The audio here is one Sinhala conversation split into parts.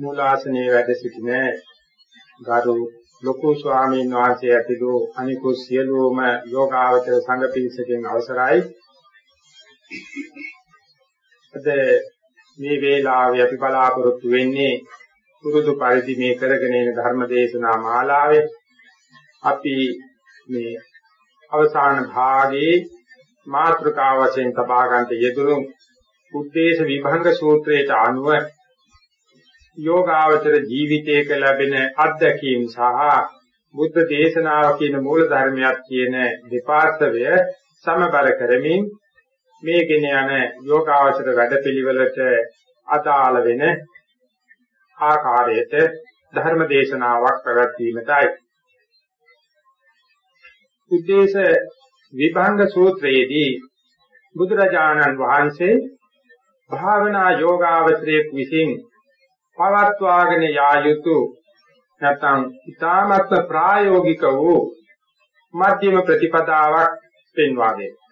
මූලාසනයේ වැඩ සිටින ගරු ලොකු ස්වාමීන් වහන්සේ ඇතුළු අනිකුත් සියලුම යෝගාවචර සංඝ පිරිසකින් අවසරයි. අද මේ වේලාවේ අපි බලාපොරොත්තු වෙන්නේ පුරුදු පරිදි මේ කරගෙන යන ධර්ම දේශනා මාලාවේ අපි මේ අවසාන භාගයේ මාත්‍රකාව වශයෙන් තබා ගන්නට යෙදුණු උද්දේශ විභංග සූත්‍රයට අනුව යෝගාවචර ජීවිතයක ලැබෙන අත්දැකීම් සහ බුද්ධ දේශනාව කියන මූල ධර්මයක් කියන දෙපාර්ශවය සමබර කරමින් මේකෙන යන යෝගාවචර වැඩපිළිවෙලට අදාළ වෙන ආකාරයට ධර්ම දේශනාවක් පැවැත්වීමටයි. උද්දේශ විභංග සූත්‍රයේදී බුදුරජාණන් වහන්සේ භාවනා යෝගාවචරයේ විසින් පවත්වාගෙන යා යුතු නැත්නම් ඊ타මත්ම ප්‍රායෝගික වූ මධ්‍යම ප්‍රතිපදාවක් පෙන්වා දෙනවා.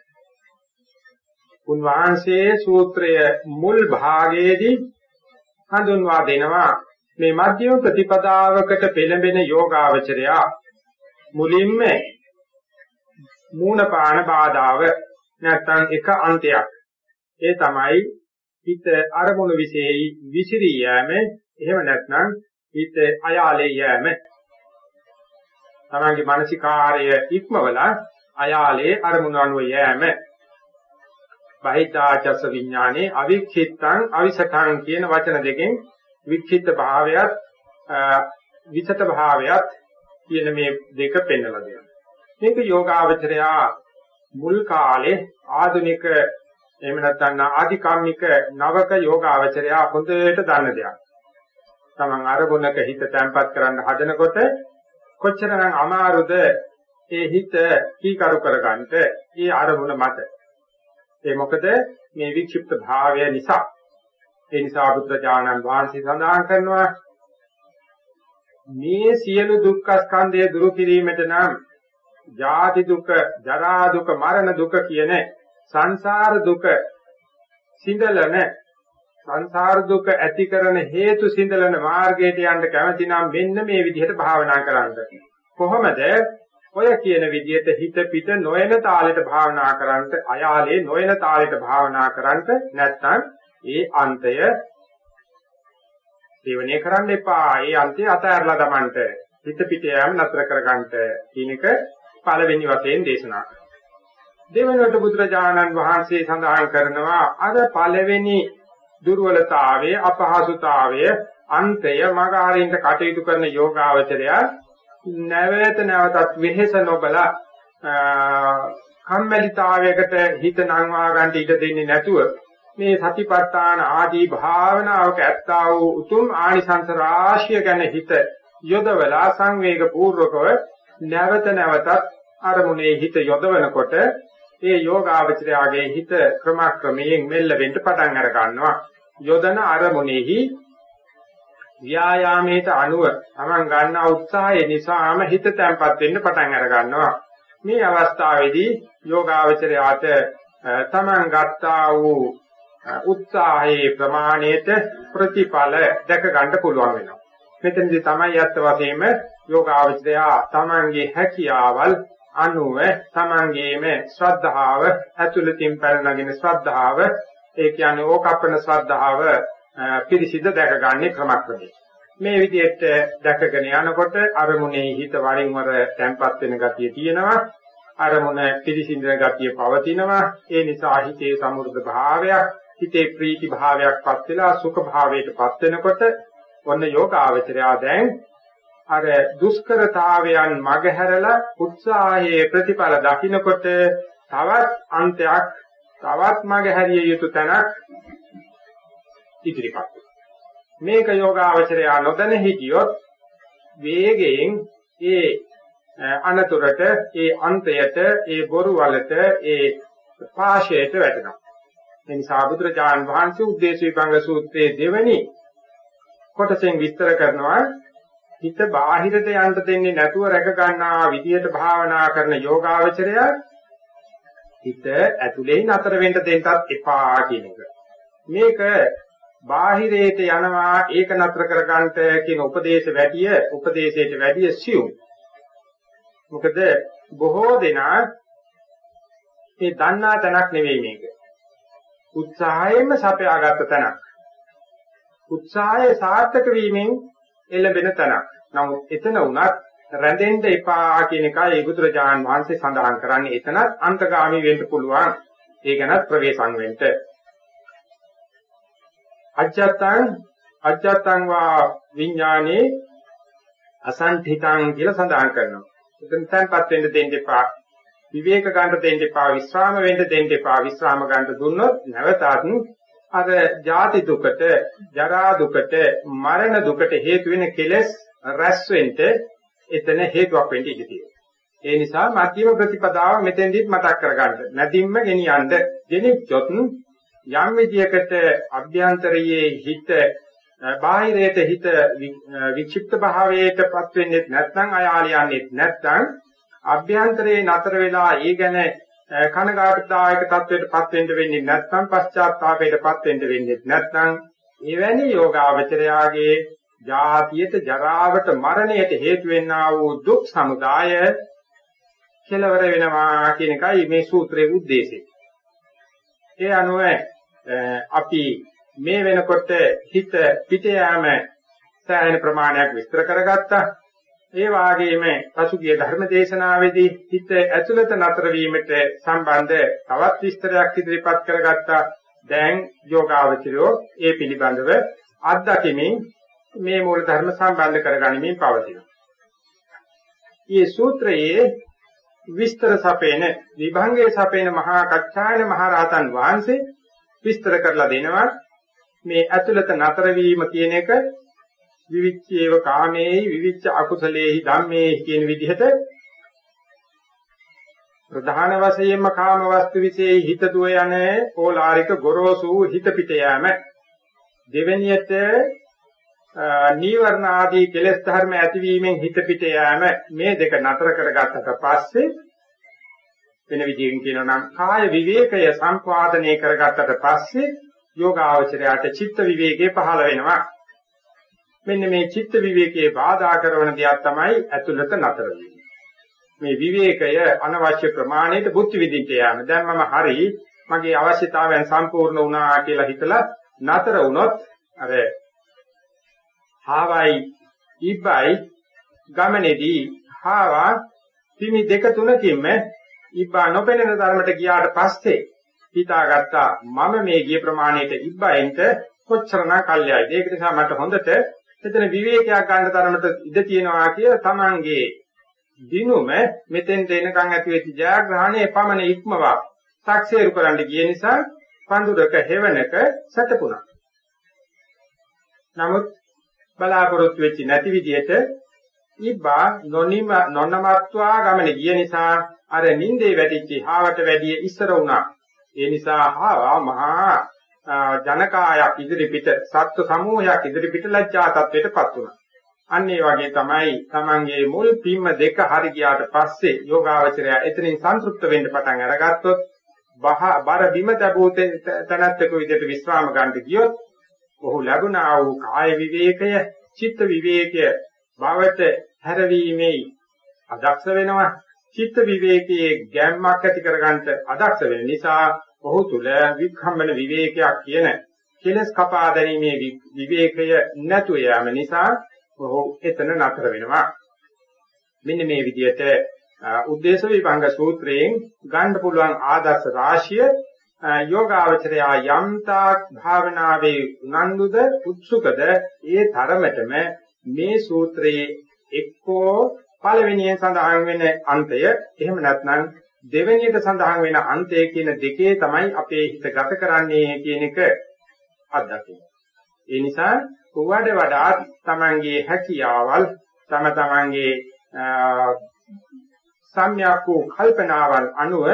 උන්වහන්සේ සූත්‍රය මුල් භාගයේදී හඳුන්වා දෙනවා මේ මධ්‍යම ප්‍රතිපදාවකට පෙළඹෙන යෝගාවචරයා මුලින්ම මූණපාන බාධාව නැත්නම් එක අන්තයක්. ඒ තමයි හිත අරමුණු විශේෂයි විසිරී යෑම එහෙම නැත්නම් හිත අයාලේ යෑම. තමන්ගේ මානසිකාර්ය ඉක්මවලා අයාලේ අරමුණු අනුව යෑම. බහිතාචස විඥානේ අවික්ඛිත්තං අවිසකං කියන වචන දෙකෙන් වික්ඛිත භාවයත් විසත භාවයත් කියන මේ දෙක පෙන්වලා දෙනවා. මේක යෝගාවචරයා මුල් කාලේ ආධුනික එහෙම නැත්නම් ආධිකාම්මික නවක යෝගාවචරයා හොඳට දන්න දෙයක්. තමන් අරමුණක හිත තැම්පත් කරන්න හදනකොට කොච්චරනම් අමාරුද ඒ හිත කීකරු කරගන්නට ඒ අරමුණ මත. ඒ මොකද මේ වික්ෂිප්ත භාවය නිසා. ඒ නිසා බුද්ධ ඥානන් වහන්සේ සඳහන් කරනවා මේ සියලු දුක්ඛ ස්කන්ධය දුරු කිරීමට නම් ජාති දුක, ජරා දුක, මරණ දුක කියන සංසාර දුක සිඳලන සංසාර දුක ඇති කරන හේතු සිඳලන මාර්ගයට යන්න කැමති නම් මෙන්න මේ විදිහට භාවනා කරන්න. කොහොමද? ඔය කියන විදිහට හිත පිට නොයන තාලෙට භාවනා කරන්නට, අයාලේ නොයන තාලෙට භාවනා කරන්නට නැත්නම් ඒ අන්තය සේවනය කරන්න එපා. ඒ අන්තය අතහැරලා දමන්නට. හිත පිට යෑම නතර කරගන්නට කියන එක පළවෙනි වශයෙන් දේශනා කරනවා. දෙවනට බුදුරජාණන් වහන්සේ සඳහන් කරනවා අර පළවෙනි දුර්වලතාවය අපහසුතාවය අන්තය මගහරින්ට කටයුතු කරන යෝගාවචරය නැවත නැවතත් වෙහෙස නොබල කම්මැලිතාවයකට හිත නංවා ගන්න ඉඩ දෙන්නේ නැතුව මේ සතිපට්ඨාන ආදී භාවනාවක ඇත්තා වූ උතුම් ආනිසංස රාශිය ගැන හිත යොදවලා සංවේග පූර්වකව නැවත නැවතත් අරමුණේ හිත යොදවනකොට ඒ යෝගාවචරයාගේ හිත ක්‍රමක්‍රමයෙන් මෙල්ල වෙන්න පටන් අර ගන්නවා යොදන අරමුණෙහි ව්‍යායාමයට අනුව Taman ගන්නා උත්සාහය නිසාම හිත තැම්පත් වෙන්න පටන් අර ගන්නවා. මේ අවස්ථාවේදී යෝගාවචරයාට Taman ගත්තා වූ උත්සාහයේ ප්‍රමාණයට ප්‍රතිඵල දැක ගන්න පුළුවන් වෙනවා. මෙතනදී තමයි අත්ත වශයෙන්ම යෝගාවචරයා Tamanගේ හැකියාවල් අනුව Tamanගේම ශ්‍රද්ධාව ඇතුළතින් පැනනගෙන ශ්‍රද්ධාව ඒ කියන්නේ ඕකප්පන ශ්‍රද්ධාව පිරිසිදු දැකගන්නේ ක්‍රමක්‍රමයෙන්. මේ විදිහට දැකගෙන යනකොට අරමුණේ හිත වරින් වර තැම්පත් වෙන ගතිය තියෙනවා. අරමුණ පිරිසිඳන ගතිය පවතිනවා. ඒ නිසා හිතේ සමෘද්ධ භාවයක්, හිතේ ප්‍රීති භාවයක්පත් වෙලා සුඛ භාවයටපත් වෙනකොට ඔන්න යෝගාවචරයා දැන් අර දුෂ්කරතාවයන් මගහැරලා උත්සාහයේ ප්‍රතිඵල දකින්නකොට තවත් අන්තයක් තවත් මගහැරිය යුතු තැනක් ඉදිරිපත් මේක යෝගාවචරය නොදැන හිටියොත් වේගයෙන් ඒ අනතුරට ඒ අන්තයට ඒ බොරු වලට ඒ පාශයට වැටෙනවා. ඒ නිසා බුදුරජාන් වහන්සේ උද්දේශී භංග සූත්‍රයේ දෙවැනි කොටසෙන් විස්තර කරනවා හිත බාහිරට යන්න දෙන්නේ නැතුව රැක ගන්නා විදියට භාවනා කරන යෝගාවචරය හිත ඇතුලේ නතර වෙන්න දෙන්නත් එපා කියන එක. මේක බාහිරයට යනවා ඒක නතර කර ගන්නට කියන උපදේශ වැඩිය උපදේශයට වැඩිය සියුම්. මොකද බොහෝ දෙනා මේ දන්නා තැනක් නෙවෙයි මේක. උත්සාහයෙන්ම සපයාගත්ත තැනක්. උත්සාහය සාර්ථක වීමෙන් එළඹෙන තැනක්. නමුත් එතන උනත් රැඳෙන්න එපා කියන එකයි බුදුරජාණන් වහන්සේ සඳහන් කරන්නේ. එතනත් අන්තගාමී වෙන්න පුළුවන්. ඒ ගැනත් ප්‍රවේශම් වෙන්න. අජත්තං අජත්තං වා විඥානේ අසංඨිතං කියලා සඳහන් කරනවා. එතන තැන්පත් වෙන්න දෙන්න එපා. විවේක ගන්න දෙන්න එපා. විස්රාම වෙන්න දෙන්න එපා. විස්රාම ගන්න දුන්නොත් නැවතත් අර ජාති දුකට, ජරා දුකට, මරණ දුකට හේතු වෙන කෙලෙස් රැස් වෙන්න එතන හේතුවක් වෙන්න ඉඩ තියෙනවා. ඒ නිසා මධ්‍යම ප්‍රතිපදාව මෙතෙන්දිත් මතක් කරගන්න. නැතිම්ම ගෙනියන්න. ගෙනිච්චොත් යම් විදියකට අභ්‍යන්තරයේ හිත බාහිරයට හිත වික්ෂිප්ත භාවයටපත් වෙන්නේ නැත්නම් අයාලියන්නේ නැත්නම් අභ්‍යන්තරයේ නතර වෙලා ඒ ගැන කනගාටුදායක තත්වයකටපත් වෙන්න වෙන්නේ නැත්නම් පශ්චාත්තාපයටපත් වෙන්න වෙන්නේ නැත්නම් එවැනි යෝගාවචරයාගේ ජාතියට ජරාවට මරණයට හේතු වෙන්නා වූ දුක් සමුදාය කෙලවර වෙනවා කියන එකයි මේ සූත්‍රයේ ಉದ್ದೇಶය. ඒ අනුව අපි මේ වෙනකොට හිත පිට යෑම සෑහෙන ප්‍රමාණයක් විස්තර කරගත්තා. ඒ වාගේම පසුගිය ධර්ම දේශනාවේදී හිත ඇතුළත නතර වීමට සම්බන්ධ තවත් විස්තරයක් ඉදිරිපත් කරගත්තා. දැන් යෝගාවචරයෝ ඒ පිළිබඳව අත්දැකීමින් මේ මූල ධර්ම සම්බන්ධ කරගනිමින් පවතිනවා. මේ සූත්‍රයේ විස්තර සපේන විභංගයේ සපේන මහා කච්චායන මහරහතන් වහන්සේ විස්තර කරලා දෙනවා මේ ඇතුළත නතර වීම කියන එක විවිච්ඡේව කාමේහි විවිච්ඡ අකුසලේහි ධම්මේහි කියන විදිහට ප්‍රධාන වශයෙන්ම කාම වස්තු විශේෂ හිත දුව යන ඕලාරික ගොරෝසු හිත පිට යෑම. දෙවෙනියට නීවරණ ආදී කෙලෙස් ධර්ම ඇතිවීමෙන් හිත පිට යෑම. මේ දෙක නතර කරගත්තට පස්සේ වෙන විදිහකින් කියනවා නම් කාය විවේකය සම්පාදනය කරගත්තට පස්සේ යෝගාවචරයට චිත්ත විවේකේ පහළ වෙනවා. මෙන්න මේ චිත්ත විවේකයේ බාධා කරන දෙයක් තමයි ඇතුළත නතර මේ විවේකය අනවශ්‍ය ප්‍රමාණයට බුද්ධ විදිහට යෑම. දැන් මම හරි මගේ අවශ්‍යතාවයන් සම්පූර්ණ වුණා කියලා හිතලා නතර වුණොත් අර හාවයි ඉබ්බයි ගමනේදී හාවා පිමි දෙක තුනකින්ම ඉබ්බා නොපෙනෙන ධර්මයට ගියාට පස්සේ හිතාගත්තා මම මේ ගිය ප්‍රමාණයට ඉබ්බයින්ට කොච්චරනා කල්යයිද ඒක නිසා මට හොඳට එතන විවේකයක් ගන්න තරමට ඉඩ තියෙනවා කිය තමන්ගේ දිනුම මෙතෙන්ට එනකන් ඇති වෙච්ච ජයග්‍රහණය පමණ ඉක්මවා සක්සේරු කරන්න ගිය නිසා පඳුරක හෙවණක සැතපුණා. නමුත් බලාපොරොත්තු වෙච්ච නැති විදිහට ඉබ්බා නොනිම නොනමත්වා ගමනේ ගිය නිසා අර නින්දේ වැටිච්ච හාවට වැඩිය ඉස්සර වුණා. ඒ නිසා හාවා මහා ජනකායක් ඉදිරිපිට සත්ව සමූහයක් ඉදිරිපිට ලැජ්ජා තත්වයටපත් වුණා. අන්න ඒ වගේ තමයි තමන්ගේ මුල් පිම්ම දෙක හරි ගියාට පස්සේ යෝගාවචරය එතනින් සන්තුෂ්ත වෙන්න පටන් අරගත්තොත් බර බිම තබූ තනත්තක විදිහට විස්්‍රාම ගන්න ගියොත් ඔහු ලැබුණා වූ කාය විවේකය චිත්ත විවේකය බවට හැරවීමේ අදක්ෂ වෙනවා චිත්ත විවේකයේ ගැම්මක් ඇති කරගන්න අදක්ෂ වෙන නිසා ඔහු තුල වික්ඛම්බන විවේකයක් කියන කෙලස් කපා දැරීමේ විවේකය නැතු යාම නිසා ඔහු එතන නතර වෙනවා. මෙන්න මේ විදිහට උද්දේශ විභංග සූත්‍රයෙන් ගන්න පුළුවන් ආදර්ශ රාශිය යෝගාවචරය යම්තාක් භාවනාවේ උනන්දුද උත්සුකද ඒ තරමටම මේ සූත්‍රයේ එක්කෝ පළවෙනියෙන් සඳහන් වෙන අන්තය එහෙම නැත්නම් දෙවෙනියට සඳහන් වෙන අන්තය කියන දෙකේ තමයි අපේ හිත ගත කරන්නේ කියන එක අත්දකින්න. ඒ නිසා වඩ වඩා තමන්ගේ හැකියාවල් තම තමන්ගේ සම්‍යක් වූ කල්පනාවල් අනුව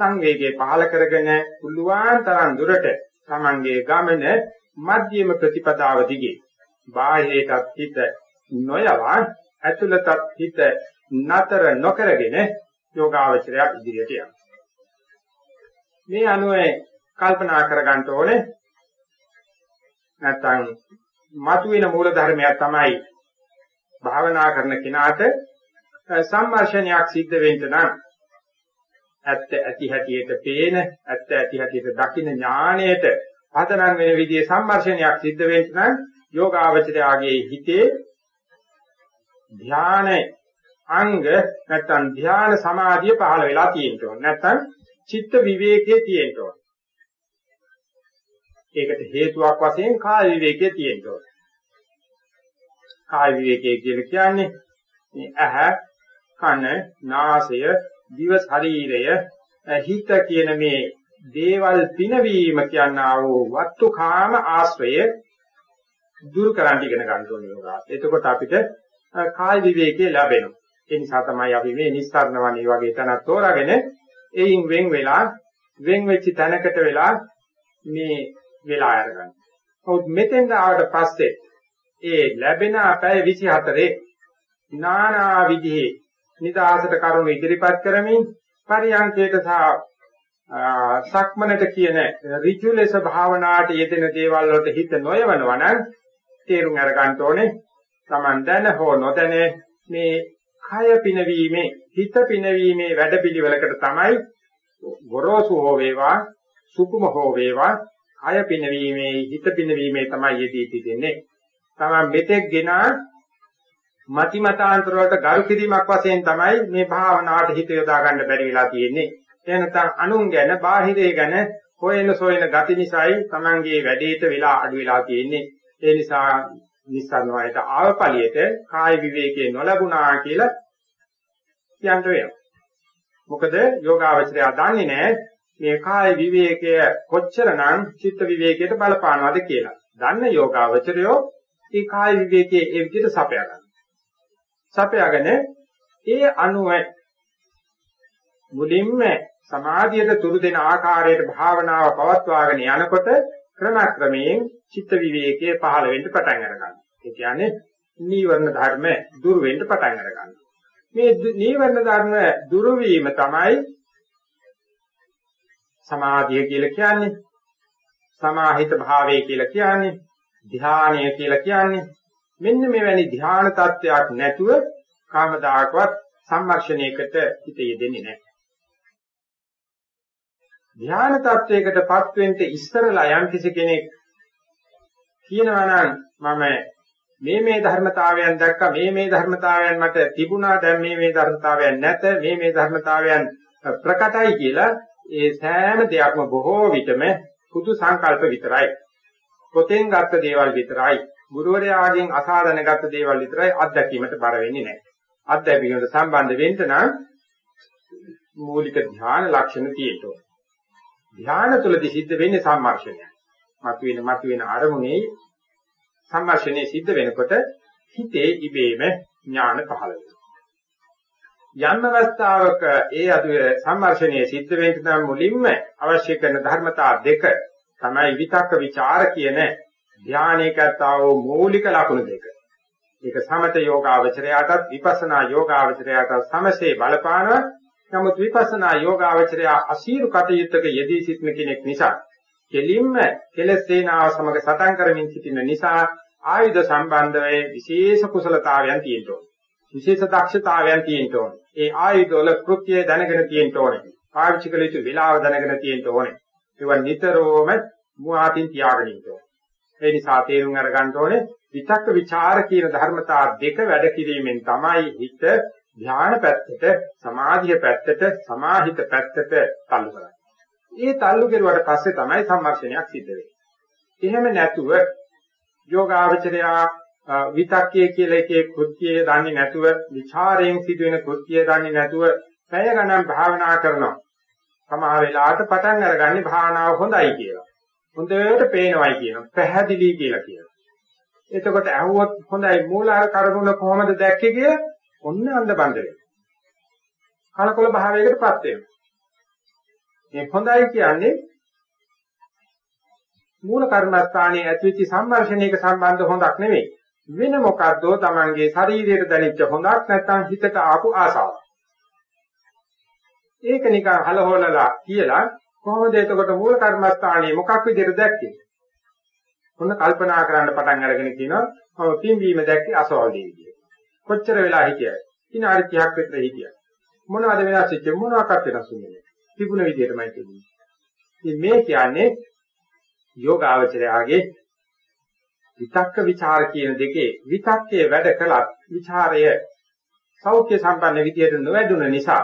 සංවේගය පහල කරගෙන පුළුවන් තරම් දුරට තමන්ගේ ගමන මධ්‍යම ප්‍රතිපදාව දිගේ බාහිරටත් හිත නොයවා ඇතුළතත් හිත නතර නොකරගෙන යෝගාවචරය ඉදිරියට යනවා. මේ අනුව කල්පනා කරගන්න ඕනේ නැත්නම් මතුවෙන මූල ධර්මයක් තමයි භාවනා කරන කෙනාට සම්මර්ෂණයක් සිද්ධ වෙන්න නම් ඇත්ත ඇති හැටියට පේන ඇත්ත ඇති හැටියට දකින ඥාණයට පදනම් වෙන විදිහේ සම්මර්ෂණයක් සිද්ධ වෙන්න නම් යෝගාවචරයාගේ හිතේ ධාන අංග නැත්නම් ධාන සමාධිය පහළ වෙලා තියෙන්න ඕන. නැත්නම් චිත්ත විවේකයේ තියෙන්න ඕන. ඒකට හේතුවක් වශයෙන් කාය විවේකයේ තියෙන්න ඕන. කාය විවේකයේ කියලා කියන්නේ මේ ඇහ, කන, නාසය, දිව ශරීරය, හිත කියන මේ දේවල් පිනවීම කියනා වූ වත්තුකාම ආශ්‍රය දුරු කරන්න ඉගෙන ගන්න ඕනේ යෝගා. එතකොට අපිට කාය විවේකයේ ලැබෙනවා. ඒ නිසා තමයි අපි මේ නිස්සාරණ වනේ වගේ තැනක් තෝරාගෙන එයින් වෙන් වෙලා වෙන් වෙච්ච තැනකට වෙලා මේ වෙලා අරගන්න. ඔව් මෙතෙන් ආවට පස්සේ ඒ ලැබෙන පැය 24 නානා විදිහේ නිදාසට කරුණු ඉදිරිපත් කරමින් පරියන්කේට සහ සක්මනට කියන ඍජු ලෙස භාවනාවට යෙදෙන දේවල් වලට හිත නොයවනවා නම් තේරුම් අරගන්න ඕනේ Taman දැන හෝ නොදැන මේ කය පිනවීමේ හිත පිනවීමේ වැඩපිළිවෙලකට තමයි ගොරෝසු හෝ වේවා සුකුම හෝ වේවා කය පිනවීමේ හිත පිනවීමේ තමයි යෙදී සිටින්නේ. තමයි මෙතෙක් ගෙන මති මතාන්තර වලට ගරු කිරීමක් වශයෙන් තමයි මේ භාවනාවට හිත යොදා ගන්න බැරි වෙලා තියෙන්නේ. එනතන් අනුන් ගැන බාහිරේ ගැන හොයන සොයන ගති නිසායි Tamange වැඩේට වෙලා අඩු වෙලා තියෙන්නේ. ඒ නිසා නිස්සාරණ වලට ආවපලියට කාය විවේකේ නොලැබුණා කියලා කියන්න වෙනවා. මොකද යෝගාවචරය දන්නේ නැහැ මේ කාය විවේකය කොච්චරනම් චිත්ත විවේකයට බලපානවද කියලා. දන්න යෝගාවචරයෝ ඒ කාය විවේකයේ ඒ විදිහට සපයා ගන්නවා. සපයාගෙන ඒ අනුව මුලින්ම සමාධියට තුරු දෙන ආකාරයට භාවනාව පවත්වාගෙන යනකොට ක්‍රමක්‍රමයෙන් චිත්ත විවේකයේ පහළ වෙන්න පටන් අරගන්නවා. ඒ කියන්නේ නීවරණ ධර්ම දුර වෙන්න පටන් අරගන්නවා. මේ නීවරණ ධර්ම දුරු වීම තමයි සමාධිය කියලා කියන්නේ. සමාහිත භාවය කියලා කියන්නේ. ධානය කියලා කියන්නේ. මෙන්න මෙවැනි ධාන තත්වයක් නැතුව කාමදායකවත් සම්මර්ෂණයකට හිත යෙදෙන්නේ නැහැ. ධාන තත්වයකටපත් වෙන්න ඉස්සරලා යම් කිසි කෙනෙක් කියනවා නම් මම මේ මේ ධර්මතාවයන් දැක්කා මේ මේ ධර්මතාවයන් මට තිබුණා දැන් මේ මේ ධර්මතාවයන් නැත මේ මේ ධර්මතාවයන් ප්‍රකටයි කියලා ඒ සෑම දෙයක්ම බොහෝ විටම පුදු සංකල්ප විතරයි. පොතෙන් ගත්ත දේවල් විතරයි. ගුරුවරයාගෙන් අසාධන ගත්ත දේවල් විතරයි අත්දැකීමට බර වෙන්නේ නැහැ. අත්දැකීමට සම්බන්ධ වෙන්න නම් මූලික ධ්‍යාන ලක්ෂණ තියෙන්න ධ්‍යාන තුළදී සිද්ධ වෙන්නේ සම්මර්ෂණය මතුවෙන මතුවෙන අරමුණේ සම්මර්ෂණය සිද්ධ වෙනකොට හිතේ ඉබේම ඥාන පහළ වෙනවා. යම් අවස්ථාවක ඒ අදුවේ සම්මර්ෂණය සිද්ධ වෙන්න නම් මුලින්ම අවශ්‍ය කරන ධර්මතා දෙක තමයි විතක්ක ਵਿਚාර කියන ධානයකතාවෝ මූලික ලක්ෂණ දෙක. ඒක සමත යෝගාවචරයටත් විපස්සනා යෝගාවචරයටත් සමසේ බලපානවා. නමුත් විපස්සනා යෝගාවචරය අසීරු කටයුත්තක යෙදී සිටින කෙනෙක් නිසා කෙලින්ම කෙලස් සේනාව සමග සටන් කරමින් සිටින නිසා ආයුධ සම්බන්ධව විශේෂ කුසලතාවයන් තියෙන්න ඕනේ. විශේෂ දක්ෂතාවයන් තියෙන්න ඕනේ. ඒ ආයුධ වල කෘත්‍යය දැනගෙන තියෙන්න ඕනේ. පාවිච්චි කළ යුතු වෙලාව දැනගෙන තියෙන්න ඕනේ. ඒවා නිතරම මුවාතින් තියාගෙන ඉන්න ඕනේ. ඒ නිසා තේරුම් අරගන්න ඕනේ විතක්ක ਵਿਚාර කියන ධර්මතා දෙක වැඩ කිරීමෙන් තමයි හිත ධ්‍යාන පැත්තට සමාධිය පැත්තට සමාහිත පැත්තට තල්ලු කරන්නේ. ඒ තල්ලු කෙරුවට පස්සේ තමයි සම්මර්ෂණයක් සිද්ධ වෙන්නේ. එහෙම නැතුව යෝගාවචරයා විතක්කයේ කියලා එකේ කෘත්‍යය දන්නේ නැතුව ਵਿਚාරයෙන් සිදුවෙන කෘත්‍යය දන්නේ නැතුව පැය ගණන් භාවනා කරනවා. සමහර වෙලාවට පටන් අරගන්නේ භාවනාව හොඳයි කියලා. හොඳට පේනවයි කියනවා. පැහැදිලි කියලා කියනවා. එතකොට ඇහුවොත් හොඳයි මූලාර කරුණ කොහොමද දැක්කේ කියලා ඔන්න අන්ධ බන්ද වෙනවා. කලකොල භාවයකටපත් වෙනවා. මේ හොඳයි කියන්නේ මූල කර්මස්ථානයේ ඇතිවෙච්ච සම්මර්ෂණයක සම්බන්ධ හොඳක් නෙවෙයි. වෙන මොකද්දෝ Tamange ශරීරයට දැනෙච්ච හොඳක් නැත්නම් හිතට ආපු ආසාවක්. ඒක නිකන් හලහොලලා කියලා කොහොමද එතකොට මූල කර්මස්ථානයේ මොකක් විදිහට දැක්කේ? ඔන්න කල්පනා කරන්න පටන් අරගෙන කියනවා මම පින්වීම දැක්කේ අසවල් දෙවියන්. කොච්චර වෙලා හිටියද? විනාඩි 30ක් විතර හිටියා. මොනවද වෙලා සිච්ච මොනවාක්වත් වෙනස් වෙන්නේ නැහැ. තිබුණ විදිහටමයි තිබුණේ. ඉතින් මේ කියන්නේ යෝගාවචරයාගේ විතක්ක ਵਿਚාර කියන දෙකේ විතක්කේ වැඩ කළත් ਵਿਚාරය සෞඛ්‍ය සම්පන්න විදියට නොවැදුන නිසා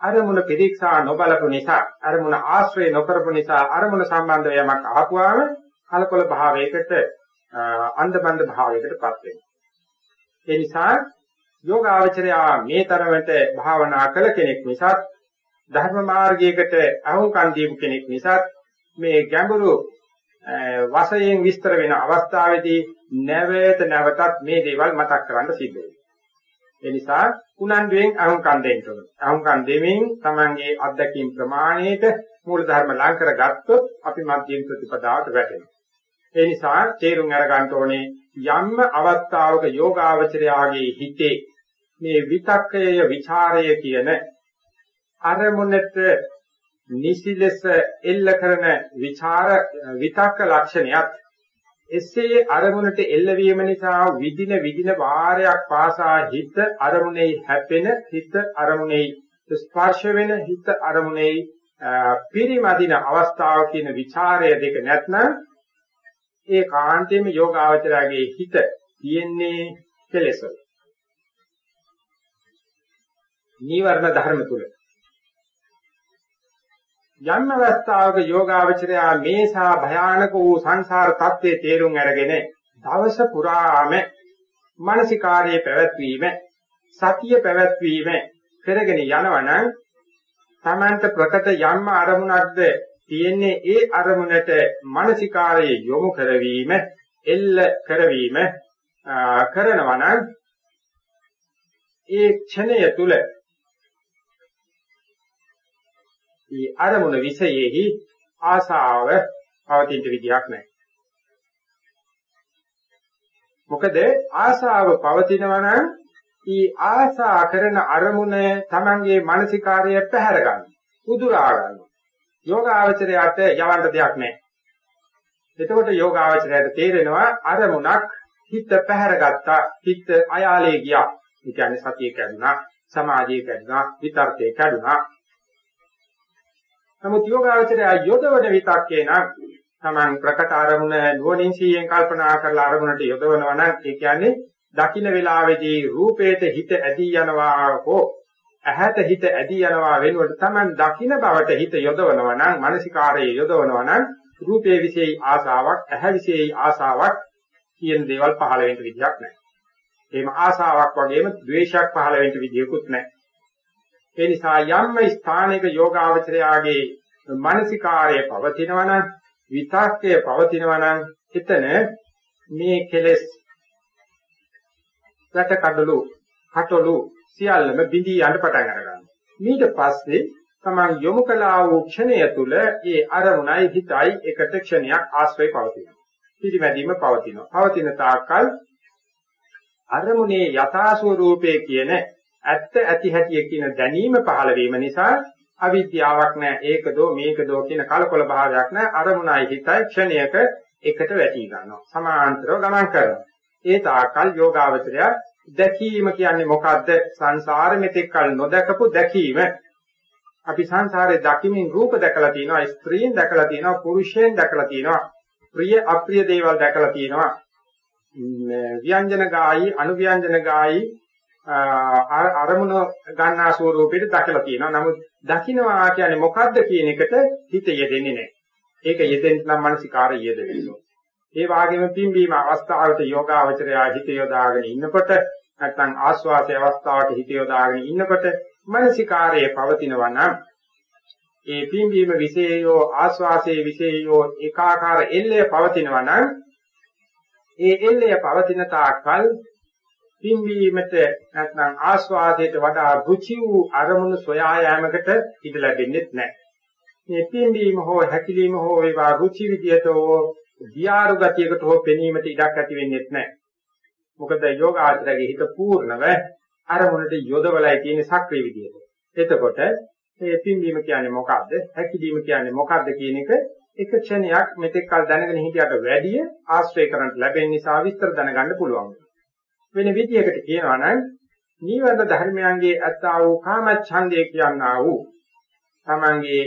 අරමුණ පිරික්සා නොබලපු නිසා අරමුණ ආශ්‍රය නොකරපු නිසා අරමුණ සම්බන්ධව යමක් අහපුවාම කලකොල භාවයකට අන්ධබන්ධ භාවයකටපත් වෙනවා. ඒ නිසා යෝගාවචරය මේ තරමට භාවනා කළ කෙනෙක් නිසා ධර්ම මාර්ගයකට අහුම්කම් දීපු කෙනෙක් නිසා මේ ගැඹුරු වශයෙන් විස්තර වෙන අවස්ථාවේදී නැවත නැවතත් මේ දේවල් මතක් කරන්න සිද්ධ වෙනවා. ඒ නිසා උනන්දුවෙන් අහුම්කම් දෙන්න ඕනේ. අහුම්කම් දෙමින් Tamange අත්දැකීම් ප්‍රමාණයට මූල ධර්ම ලං කරගත්තොත් අපි මධ්‍යම ප්‍රතිපදාවට වැටෙනවා. ඒ නිසා තේරුම් අරගන්න ඕනේ යම්ම අවස්ථාවක යෝගාවචරයාගේ හිතේ මේ විතක්කය ਵਿਚාරය කියන අරමුණට නිසි ලෙස එල්ල කරන විචාර විතක්ක ලක්ෂණයත් එසේ අරමුණට එල්ලවීම නිසා විදින විදින වාරයක් පාසා හිත අරමුණේ හැපෙන හිත අරමුණේ ස්පර්ශ වෙන හිත අරමුණේ පිරිමදින අවස්ථාව කියන ਵਿਚාරය දෙක නැත්නම් ඒ කාන්තේම යෝගාවචරයේ හිත තියෙන්නේ කෙලෙසවල. නීවරණ ධර්ම තුල යම් අවස්ථාවක යෝගාවචරයා මේසා භයානක වූ සංසාර තත්ත්වයේ තේරුම් අරගෙන දවස පුරාම මානසිකාර්යයේ පැවැත්වීම සතිය පැවැත්වීම කරගෙන යනවනම් තමන්ට ප්‍රකට යම් අරමුණක්ද තියෙන්නේ ඒ අරමුණට මානසිකාර්යයේ යොමු කරවීම එල්ල කරවීම කරනවනම් ඒ ක්ෂණය තුල මේ අරමුණ විශේෂෙහි ආසාව පවතින විදියක් නැහැ. මොකද ආසාව පවතිනවා නම් ඊ ආසා කරන අරමුණ Tamange මානසිකාර්යය පැහැර ගන්න. උදුරා ගන්න. යෝගාචරයට යවන්න දෙයක් නැහැ. එතකොට යෝගාචරයට තේරෙනවා අරමුණක් හිත පැහැරගත්තා හිත අයාලේ ගියා. ඒ කියන්නේ සතිය කැඩුනා, සමාධිය කැඩුනා, විතර්කේ කැඩුනා, නමුත් යෝගාවචරය යොදවන විතක්කේ නම් Taman ප්‍රකට අරමුණ නුවණින් සීයෙන් කල්පනා කරලා අරමුණට යොදවනවා නම් ඒ කියන්නේ දකින්න වේලාවේදී රූපේට හිත ඇදී යනවා හෝ ඇහැට හිත ඇදී යනවා වෙනුවට Taman දකින්න බවට හිත යොදවනවා නම් මානසිකාරයේ යොදවනවා නම් රූපේ විශේෂයි ආසාවක් ඇහැ විශේෂයි ආසාවක් කියන දේවල් පහළ වෙන්න විදියක් නැහැ. එහෙම ආසාවක් වගේම ද්වේෂයක් පහළ වෙන්න විදියකුත් නැහැ. ඒ නිසා යම් ස්ථානික යෝගාවචරයාගේ මානසිකාර්යය පවතිනවා නම් විතක්කය පවතිනවා නම් එතන මේ කෙලෙස් රට කඩලු කටලු සියල්ලම බිඳී යන්න පටන් අරගන්නවා. ඊට පස්සේ තමන් යොමු කළා වූ ක්ෂණය තුල ඒ අරමුණයි හිතයි එකට ක්ෂණයක් ආශ්‍රය පවතිනවා. පිළිමැදීම පවතිනවා. පවතින තාක්කල් අරමුණේ යථා ස්වરૂපයේ කියන ඇත්ත ඇති හැටි කියන දැනීම පහළ වීම නිසා අවිද්‍යාවක් නැහැ ඒකදෝ මේකදෝ කියන කලකොල භාවයක් නැහැ අරමුණයි හිතයි ක්ෂණයක එකට වැටි ගන්නවා සමාන්තරව ගමන් කරනවා ඒ තාකල් යෝගාවචරය දැකීම කියන්නේ මොකද්ද සංසාර මෙතෙක් කල නොදකපු දැකීම අපි සංසාරේ දකිමින් රූප දැකලා තියෙනවා ස්ත්‍රීන් දැකලා තියෙනවා පුරුෂයන් දැකලා තියෙනවා ප්‍රිය අප්‍රිය දේවල් දැකලා තියෙනවා ව්‍යංජන ගායි අනුව්‍යංජන ගායි අරමුණ ගන්නා ස්වරූපෙට දකලා තියෙනවා. නමුත් දකින්නවා කියන්නේ මොකද්ද කියන එකට හිත යෙදෙන්නේ නැහැ. ඒක යෙදෙන්න නම් මානසිකාරය යෙදෙන්න ඒ වගේම පිම්බීම අවස්ථාවට යෝගාවචරය හිත යොදාගෙන ඉන්නකොට නැත්නම් ආස්වාසය අවස්ථාවට හිත යොදාගෙන ඉන්නකොට මානසිකාරයේ පවතිනවා නම් ඒ පිම්බීම විශේෂයෝ ආස්වාසයේ විශේෂයෝ ඒකාකාර එල්ලය පවතිනවා නම් ඒ එල්ලය පවතින තාක්කල් පිම්බීමට නැත්නම් ආස්වාදයට වඩා රුචි වූ අරමුණු සොයා යාමකට ඉඩ ලැබෙන්නේ නැහැ. මේ පිම්බීම හෝ හැකිලිම හෝ ඒවා රුචි විදියට හෝ දියාරු ගතියකට හෝ පෙනීමට ඉඩක් ඇති වෙන්නේ නැහැ. මොකද යෝගාචරයේ හිත පූර්ණව අරමුණට යොදවලයි තියෙන සක්‍රිය විදියට. එතකොට මේ පිම්බීම කියන්නේ මොකද්ද? හැකිලිම කියන්නේ මොකද්ද කියන එක එක ක්ෂණයක් මෙතෙක් කල දැනගෙන හිටියට වැඩිය ආශ්‍රය කරන්න ලැබෙන නිසා විස්තර දැනගන්න පුළුවන්. වෙන විදියකට කියනවා නම් නීවරණ ධර්මයන්ගේ අත්තා වූ කාමච්ඡන්දය කියනා වූ තමන්ගේ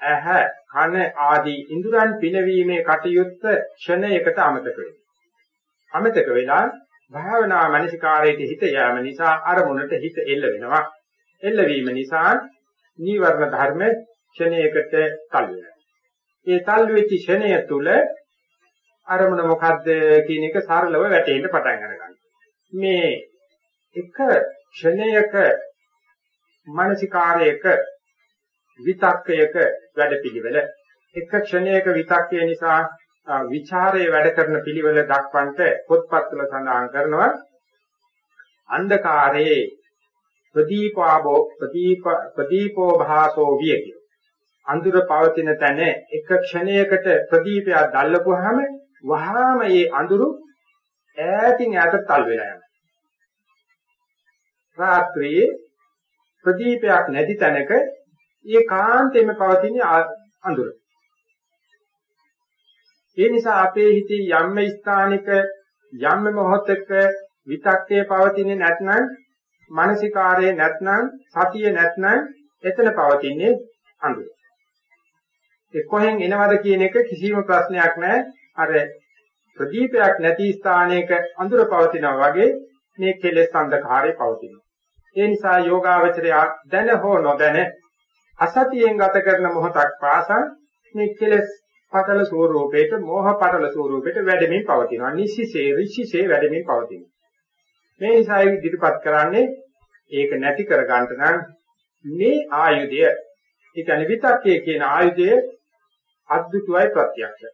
ඇහ කන ආදී ඉන්ද්‍රයන් පිනවීමේ කටයුත්ත ක්ෂණයකට අමතක වෙනවා. අමතක වෙලා භාවනා මනසිකාරයේ හිත යාම නිසා අරමුණට හිත එල්ල වෙනවා. එල්ල වීම නිසා නීවරණ ධර්ම ක්ෂණයකට තල් වෙනවා. ඒ තල් වෙච්ච ක්ෂණය තුල අරමුණ මොකද්ද කියන එක සරලව වැටෙන්න පටන් ගන්නවා. මේ එක ක්ෂණයක මානසිකාරයක විතක්කයක වැඩපිළිවෙල එක ක්ෂණයක විතක්කය නිසා විචාරයේ වැඩ කරන පිළිවෙල දක්වන්නට පොත්පත්වල සඳහන් කරනවා. අන්ධකාරයේ ප්‍රදීපාබෝ ප්‍රදීප ප්‍රදීපෝ භාසෝ වියති. අඳුර පවතින තැන එක ක්ෂණයකට ප්‍රදීපයක් දැල්ලපුවාම වහාම මේ අඳුරු ඈතින් ඈතට තල් වෙලා යනවා. රාත්‍රියේ ප්‍රදීපයක් නැති තැනක ඒකාන්තයෙන්ම පවතින අඳුර. ඒ නිසා අපේ හිතේ යම්ම ස්ථානික යම්ම මොහොතක විතක්කේ පවතින්නේ නැත්නම් මානසිකාරයේ නැත්නම් සතිය නැත්නම් එතන පවතින්නේ අඳුර. ඒ කොහෙන් එනවද කියන එක කිසිම ප්‍රශ්නයක් නැහැ. අර ප්‍රදීපයක් නැති ස්ථානයක අඳුර පවතිනවා වගේ මේ කෙලෙස් අන්ධකාරය පවතිනවා. ඒ නිසා යෝගාවචරය දැන හෝ නොදැන අසතියෙන් ගත කරන මොහොතක් පාසා මේ කෙලෙස් පතල ස්වરૂපේට මෝහ පතල ස්වરૂපේට වැඩෙමින් පවතිනවා. නිසිසේ ඍෂිසේ වැඩෙමින් පවතිනවා. මේ නිසා ඉදිරිපත් කරන්නේ ඒක නැති කර ගන්නට නම් මේ ආයුධය ඒ කියන්නේ විතක්කේ කියන ආයුධය අද්දුටුවයි ප්‍රත්‍යක්ෂයි.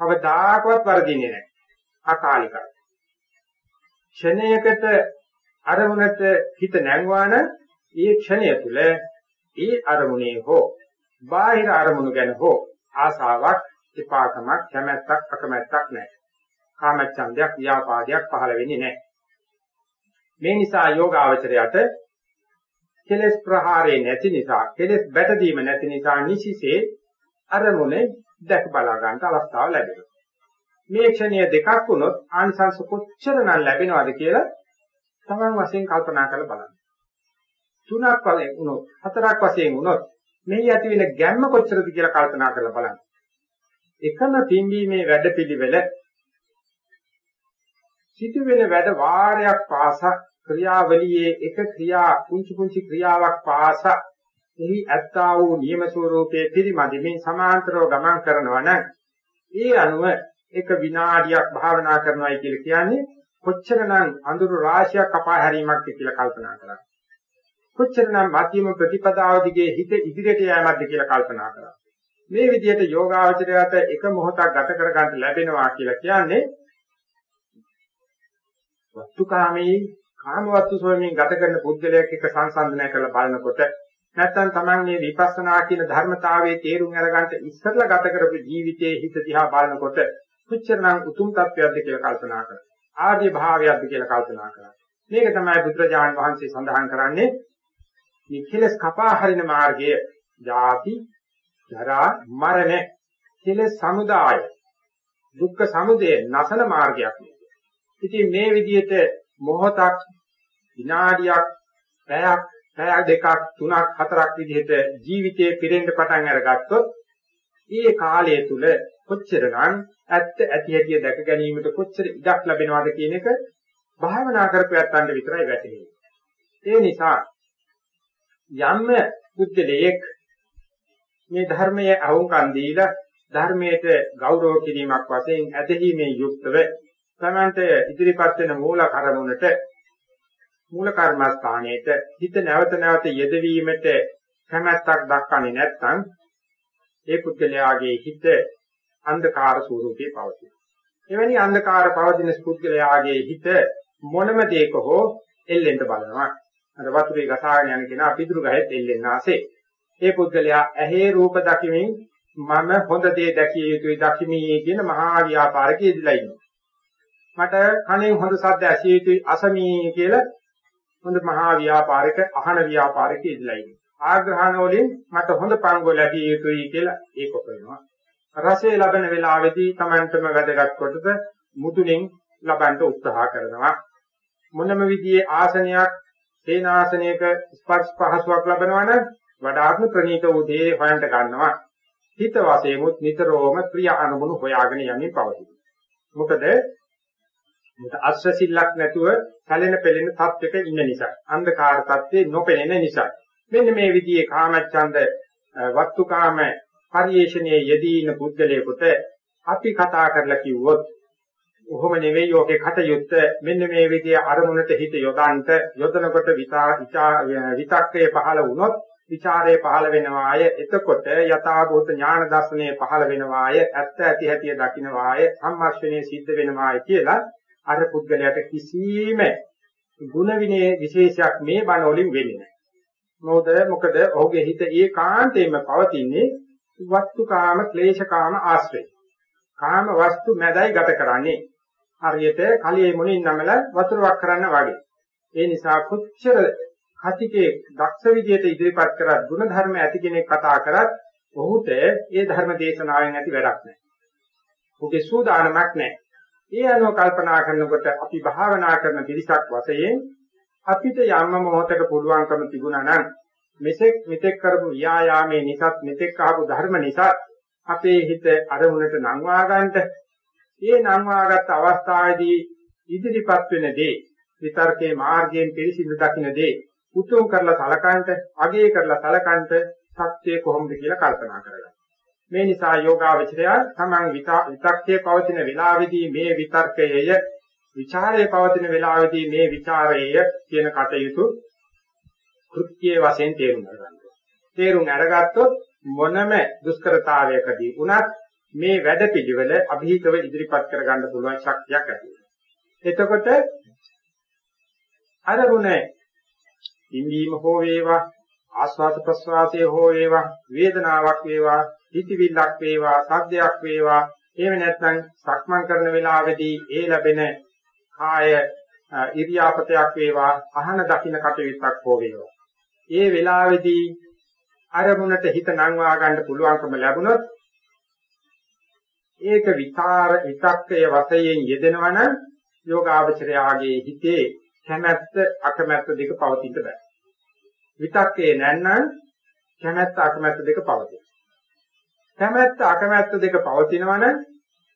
කවදාකවත් වර්ධින්නේ නැහැ. අකාලිකයි. ක්ෂණයකට අරමුණට හිත නැංවාන ඒ ක්ෂණය තුළ ඒ අරමුණේ හෝ බාහිර අරමුණු ගැන හෝ ආසාවක් එපාකමක් කැමැත්තක් අකමැත්තක් නැහැ. කාමච්ඡන්දයක් ව්‍යාපාදයක් පහළ වෙන්නේ නැහැ. මේ නිසා යෝගාවචරයට කෙලස් ප්‍රහාරේ නැති නිසා කෙලස් බැටදීම නැති නිසා නිසිසේ අරමුණේ දැක බලා ගන්නට අවස්ථාව ලැබෙනවා. මේ ක්ෂණය දෙකක් වුණොත් ආනිසංස කොච්චරනම් ලැබෙනවද කියලා තමන් වශයෙන් කල්පනා කරලා බලන්න. තුනක් වශයෙන් වුණොත් හතරක් වශයෙන් වුණොත් මෙහි ඇති වෙන ගැම්ම කොච්චරද කියලා කල්පනා කරලා බලන්න. එකම පින්බීමේ වැඩපිළිවෙල සිදුවෙන වැඩ වාරයක් පාසා ක්‍රියාවලියේ එක ක්‍රියා කුංචි කුංචි ක්‍රියාවක් පාසා එහි ඇත්තා වූ නියම ස්වરૂපයේ පිරිමදිමින් සමාන්තරව ගමන් කරනවා නම් ඒ අනුව එක විනාඩියක් භාවනා කරනවායි කියලා කියන්නේ කොච්චරනම් අඳුරු රාශියක් කපා හැරීමක්ද කියලා කල්පනා කරා. කොච්චරනම් මධ්‍යම ප්‍රතිපදාව දිගේ හිත ඉදිරියට යෑමක්ද කියලා කල්පනා කරා. මේ විදිහට යෝගාවචරයට එක මොහොතක් ගත කර ගන්න ලැබෙනවා කියලා කියන්නේ වස්තුකාමී කාම වස්තු සොයමින් ගත කරන පුද්ගලයෙක් එක්ක සංසන්දනය කරලා බලනකොට නැත්නම් Taman මේ විපස්සනා කියන ධර්මතාවයේ තේරුම් අරගන්න ඉස්සරලා ගත කරපු ජීවිතයේ හිත දිහා බලනකොට කොච්චරනම් උතුම් තත්වයක්ද කියලා කල්පනා කරනවා. ආදී භාවයක්ද කියලා කල්පනා කරනවා. මේක තමයි බුදුරජාණන් වහන්සේ සඳහන් කරන්නේ මේ කෙලස් කපා හරින මාර්ගය ජාති ජරා මරණ කෙලස් සමුදාය දුක්ඛ සමුදය නසන මාර්ගයක් ඉතින් මේ විදිහට මොහොතක් විනාඩියක් පැයක් පැය දෙකක් තුනක් හතරක් විදිහට ජීවිතේ පිරෙන්න පටන් අරගත්තොත් ඒ කාලය තුල කොච්චරනම් ඇත්ත ඇති හැටි දැක ගැනීමට කොච්චර ඉඩක් ලැබෙනවද කියන එක භාවනා කරපැත්තන්ට විතරයි වැටහෙන්නේ. ඒ නිසා යම් පුද්ගලයෙක් මේ ධර්මයේ අහුම්කන් දීලා ධර්මයට ගෞරව කිරීමක් වශයෙන් ඇදහිීමේ යුක්තව තමන්ට ඉදිරිපත් වෙන මූල කර්මුණට මූල කර්මස්ථානයේට හිත නැවත නැවත යෙදවීමට කැමැත්තක් දක්වන්නේ නැත්නම් ඒ පුද්ගලයාගේ හිත අන්ධකාර ස්වරූපේ පවතී. එවැනි අන්ධකාර පවතින පුද්ගලයාගේ හිත මොනම දෙයක හෝ එල්ලෙන්න බලනවා. අර වතුරේ ගසාගෙන යන කෙනා පිටුරු ගහෙත් එල්ලෙන්න ආසේ. ඒ පුද්ගලයා ඇහි රූප දකිමින් මම හොඳ දේ දැකිය යුතුයි දකිමි කියන මහා ව්‍යාපාරකයේ ඉඳලා ඉන්නවා. මට කණෙන් හොඳ සද්ද ඇසිය යුතුයි අසමී කියලා හොඳ මහා ව්‍යාපාරික අහන ව්‍යාපාරිකයෙ ඉඳලා ඉන්නේ. ආග්‍රහණ වලින් මට හොඳ පංගුව ලැබිය යුතුයි කියලා ඒක කරනවා. රසය ලබන වෙලාවේදී Tamanටම වැදගත් කොටස මුතුලින් ලබන්න උත්සාහ කරනවා. මොනම විදිහේ ආසනයක් සේනාසනයක ස්පර්ශ පහසුවක් ලබනවා නම් වඩාත්ම ප්‍රණීත වූ දේ හොයන්ට ගන්නවා. හිත වශයෙන්මුත් නිතරම ප්‍රිය අනුමුණු හොයාගෙන යමින් පවතින. මොකද මේක අස්වැසිල්ලක් නැතුව සැලෙන පෙළෙන තත්වයක ඉන්න නිසා අන්ධකාර තත්ත්වේ නොපෙනෙන නිසා මෙන්න මේ විදිහේ කාමච්ඡන්ද වස්තුකාම පරිේශණයේ යෙදී ඉන්න පුද්ගලයෙකුට අපි කතා කරලා කිව්වොත් ඔහොම නෙවෙයි යෝගේ කටයුත්ත මෙන්න මේ විදිහේ අරමුණට හිත යොදන්ට යොදනකොට විතක්කය පහළ වුණොත් ਵਿਚාරය පහළ වෙනවාය එතකොට යථාභූත ඥාන දර්ශනය පහළ වෙනවාය ඇත්ත ඇති හැටි දකින්නවාය සම්මර්ෂණය සිද්ධ වෙනවාය කියලා අර පුද්ගලයාට කිසිම ගුණ විනය විශේෂයක් මේ බණ වලින් වෙන්නේ නැහැ. මොකද මොකද ඔහුගේ හිත ඒකාන්තයෙන්ම පවතින්නේ වස්තුකාම ක්ලේශකාම ආශ්‍රය. කාම වස්තු මැදයි ගත කරන්නේ. හරියට කලියේ මුණින් නමල වතුරක් කරන්න වගේ. ඒ නිසා කොච්චර කතිකේ දක්ෂ විදියට ඉදිරිපත් කරත් ගුණ ධර්ම ඇති කෙනෙක් කතා කරත් ඔහුට ඒ ධර්ම දේශනාවෙන් ඇති වැඩක් නැහැ. ඔහුගේ සූදානමක් නැහැ. ඒ අනුව කල්පනා කරනකොට අපි භාවනා කරන පිරිසක් වශයෙන් අපිට යම් මොහොතක පුළුවන්කම තිබුණා නම් මෙසෙක් මෙතෙක් කරපු ව්‍යායාමයේ නිසත් මෙතෙක් ආපු ධර්ම නිසත් අපේ හිත අරමුණට නංවා ගන්නට ඒ නංවාගත් අවස්ථාවේදී ඉදිරිපත් වෙන දේ විතර්කයේ මාර්ගයෙන් පිළිසිඳ දකින්න දේ උතුම් කරලා සලකන්ට අගය කරලා සලකන්ට සත්‍ය කොහොමද කියලා කල්පනා කරගන්න. මේ නිසා යෝගාවචරය තමන් විතක්කයේ පවතින වේලාවේදී මේ විතර්කයය විචාරයේ පවතින වේලාවේදී මේ ਵਿਚාරයය කියන කටයුතු කෘත්‍යයේ වශයෙන් තේරුම් ගන්නවා. තේරුම් අරගත්තොත් මොනම දුෂ්කරතාවයකදී වුණත් මේ වැඩපිළිවෙල અભීතව ඉදිරිපත් කරගන්න පුළුවන් ශක්තියක් ඇති එතකොට අරමුණ ඉන්දීම හෝ වේවා ආස්වාද ප්‍රස්වාසයේ හෝ වේවා වේදනාවක් වේවා හිතවිල්ලක් වේවා සද්දයක් වේවා එහෙම නැත්නම් සක්මන් කරන වෙලාවේදී ඒ ලැබෙන කාය ඉරියාපතයක් වේවා අහන දකින්න කටයුත්තක් හෝ වේවා. ඒ වෙලාවේදී අරමුණට හිත නංවා ගන්න පුළුවන්කම ලැබුණොත් ඒක විචාර විතක්කය වශයෙන් යෙදෙනවනම් යෝගාවචරයාගේ හිතේ කැමැත්ත අකමැත්ත දෙක පවතින්න බෑ විතක්කේ නැත්නම් කැමැත්ත අකමැත්ත දෙක පවතින. කැමැත්ත අකමැත්ත දෙක පවතිනවා නම්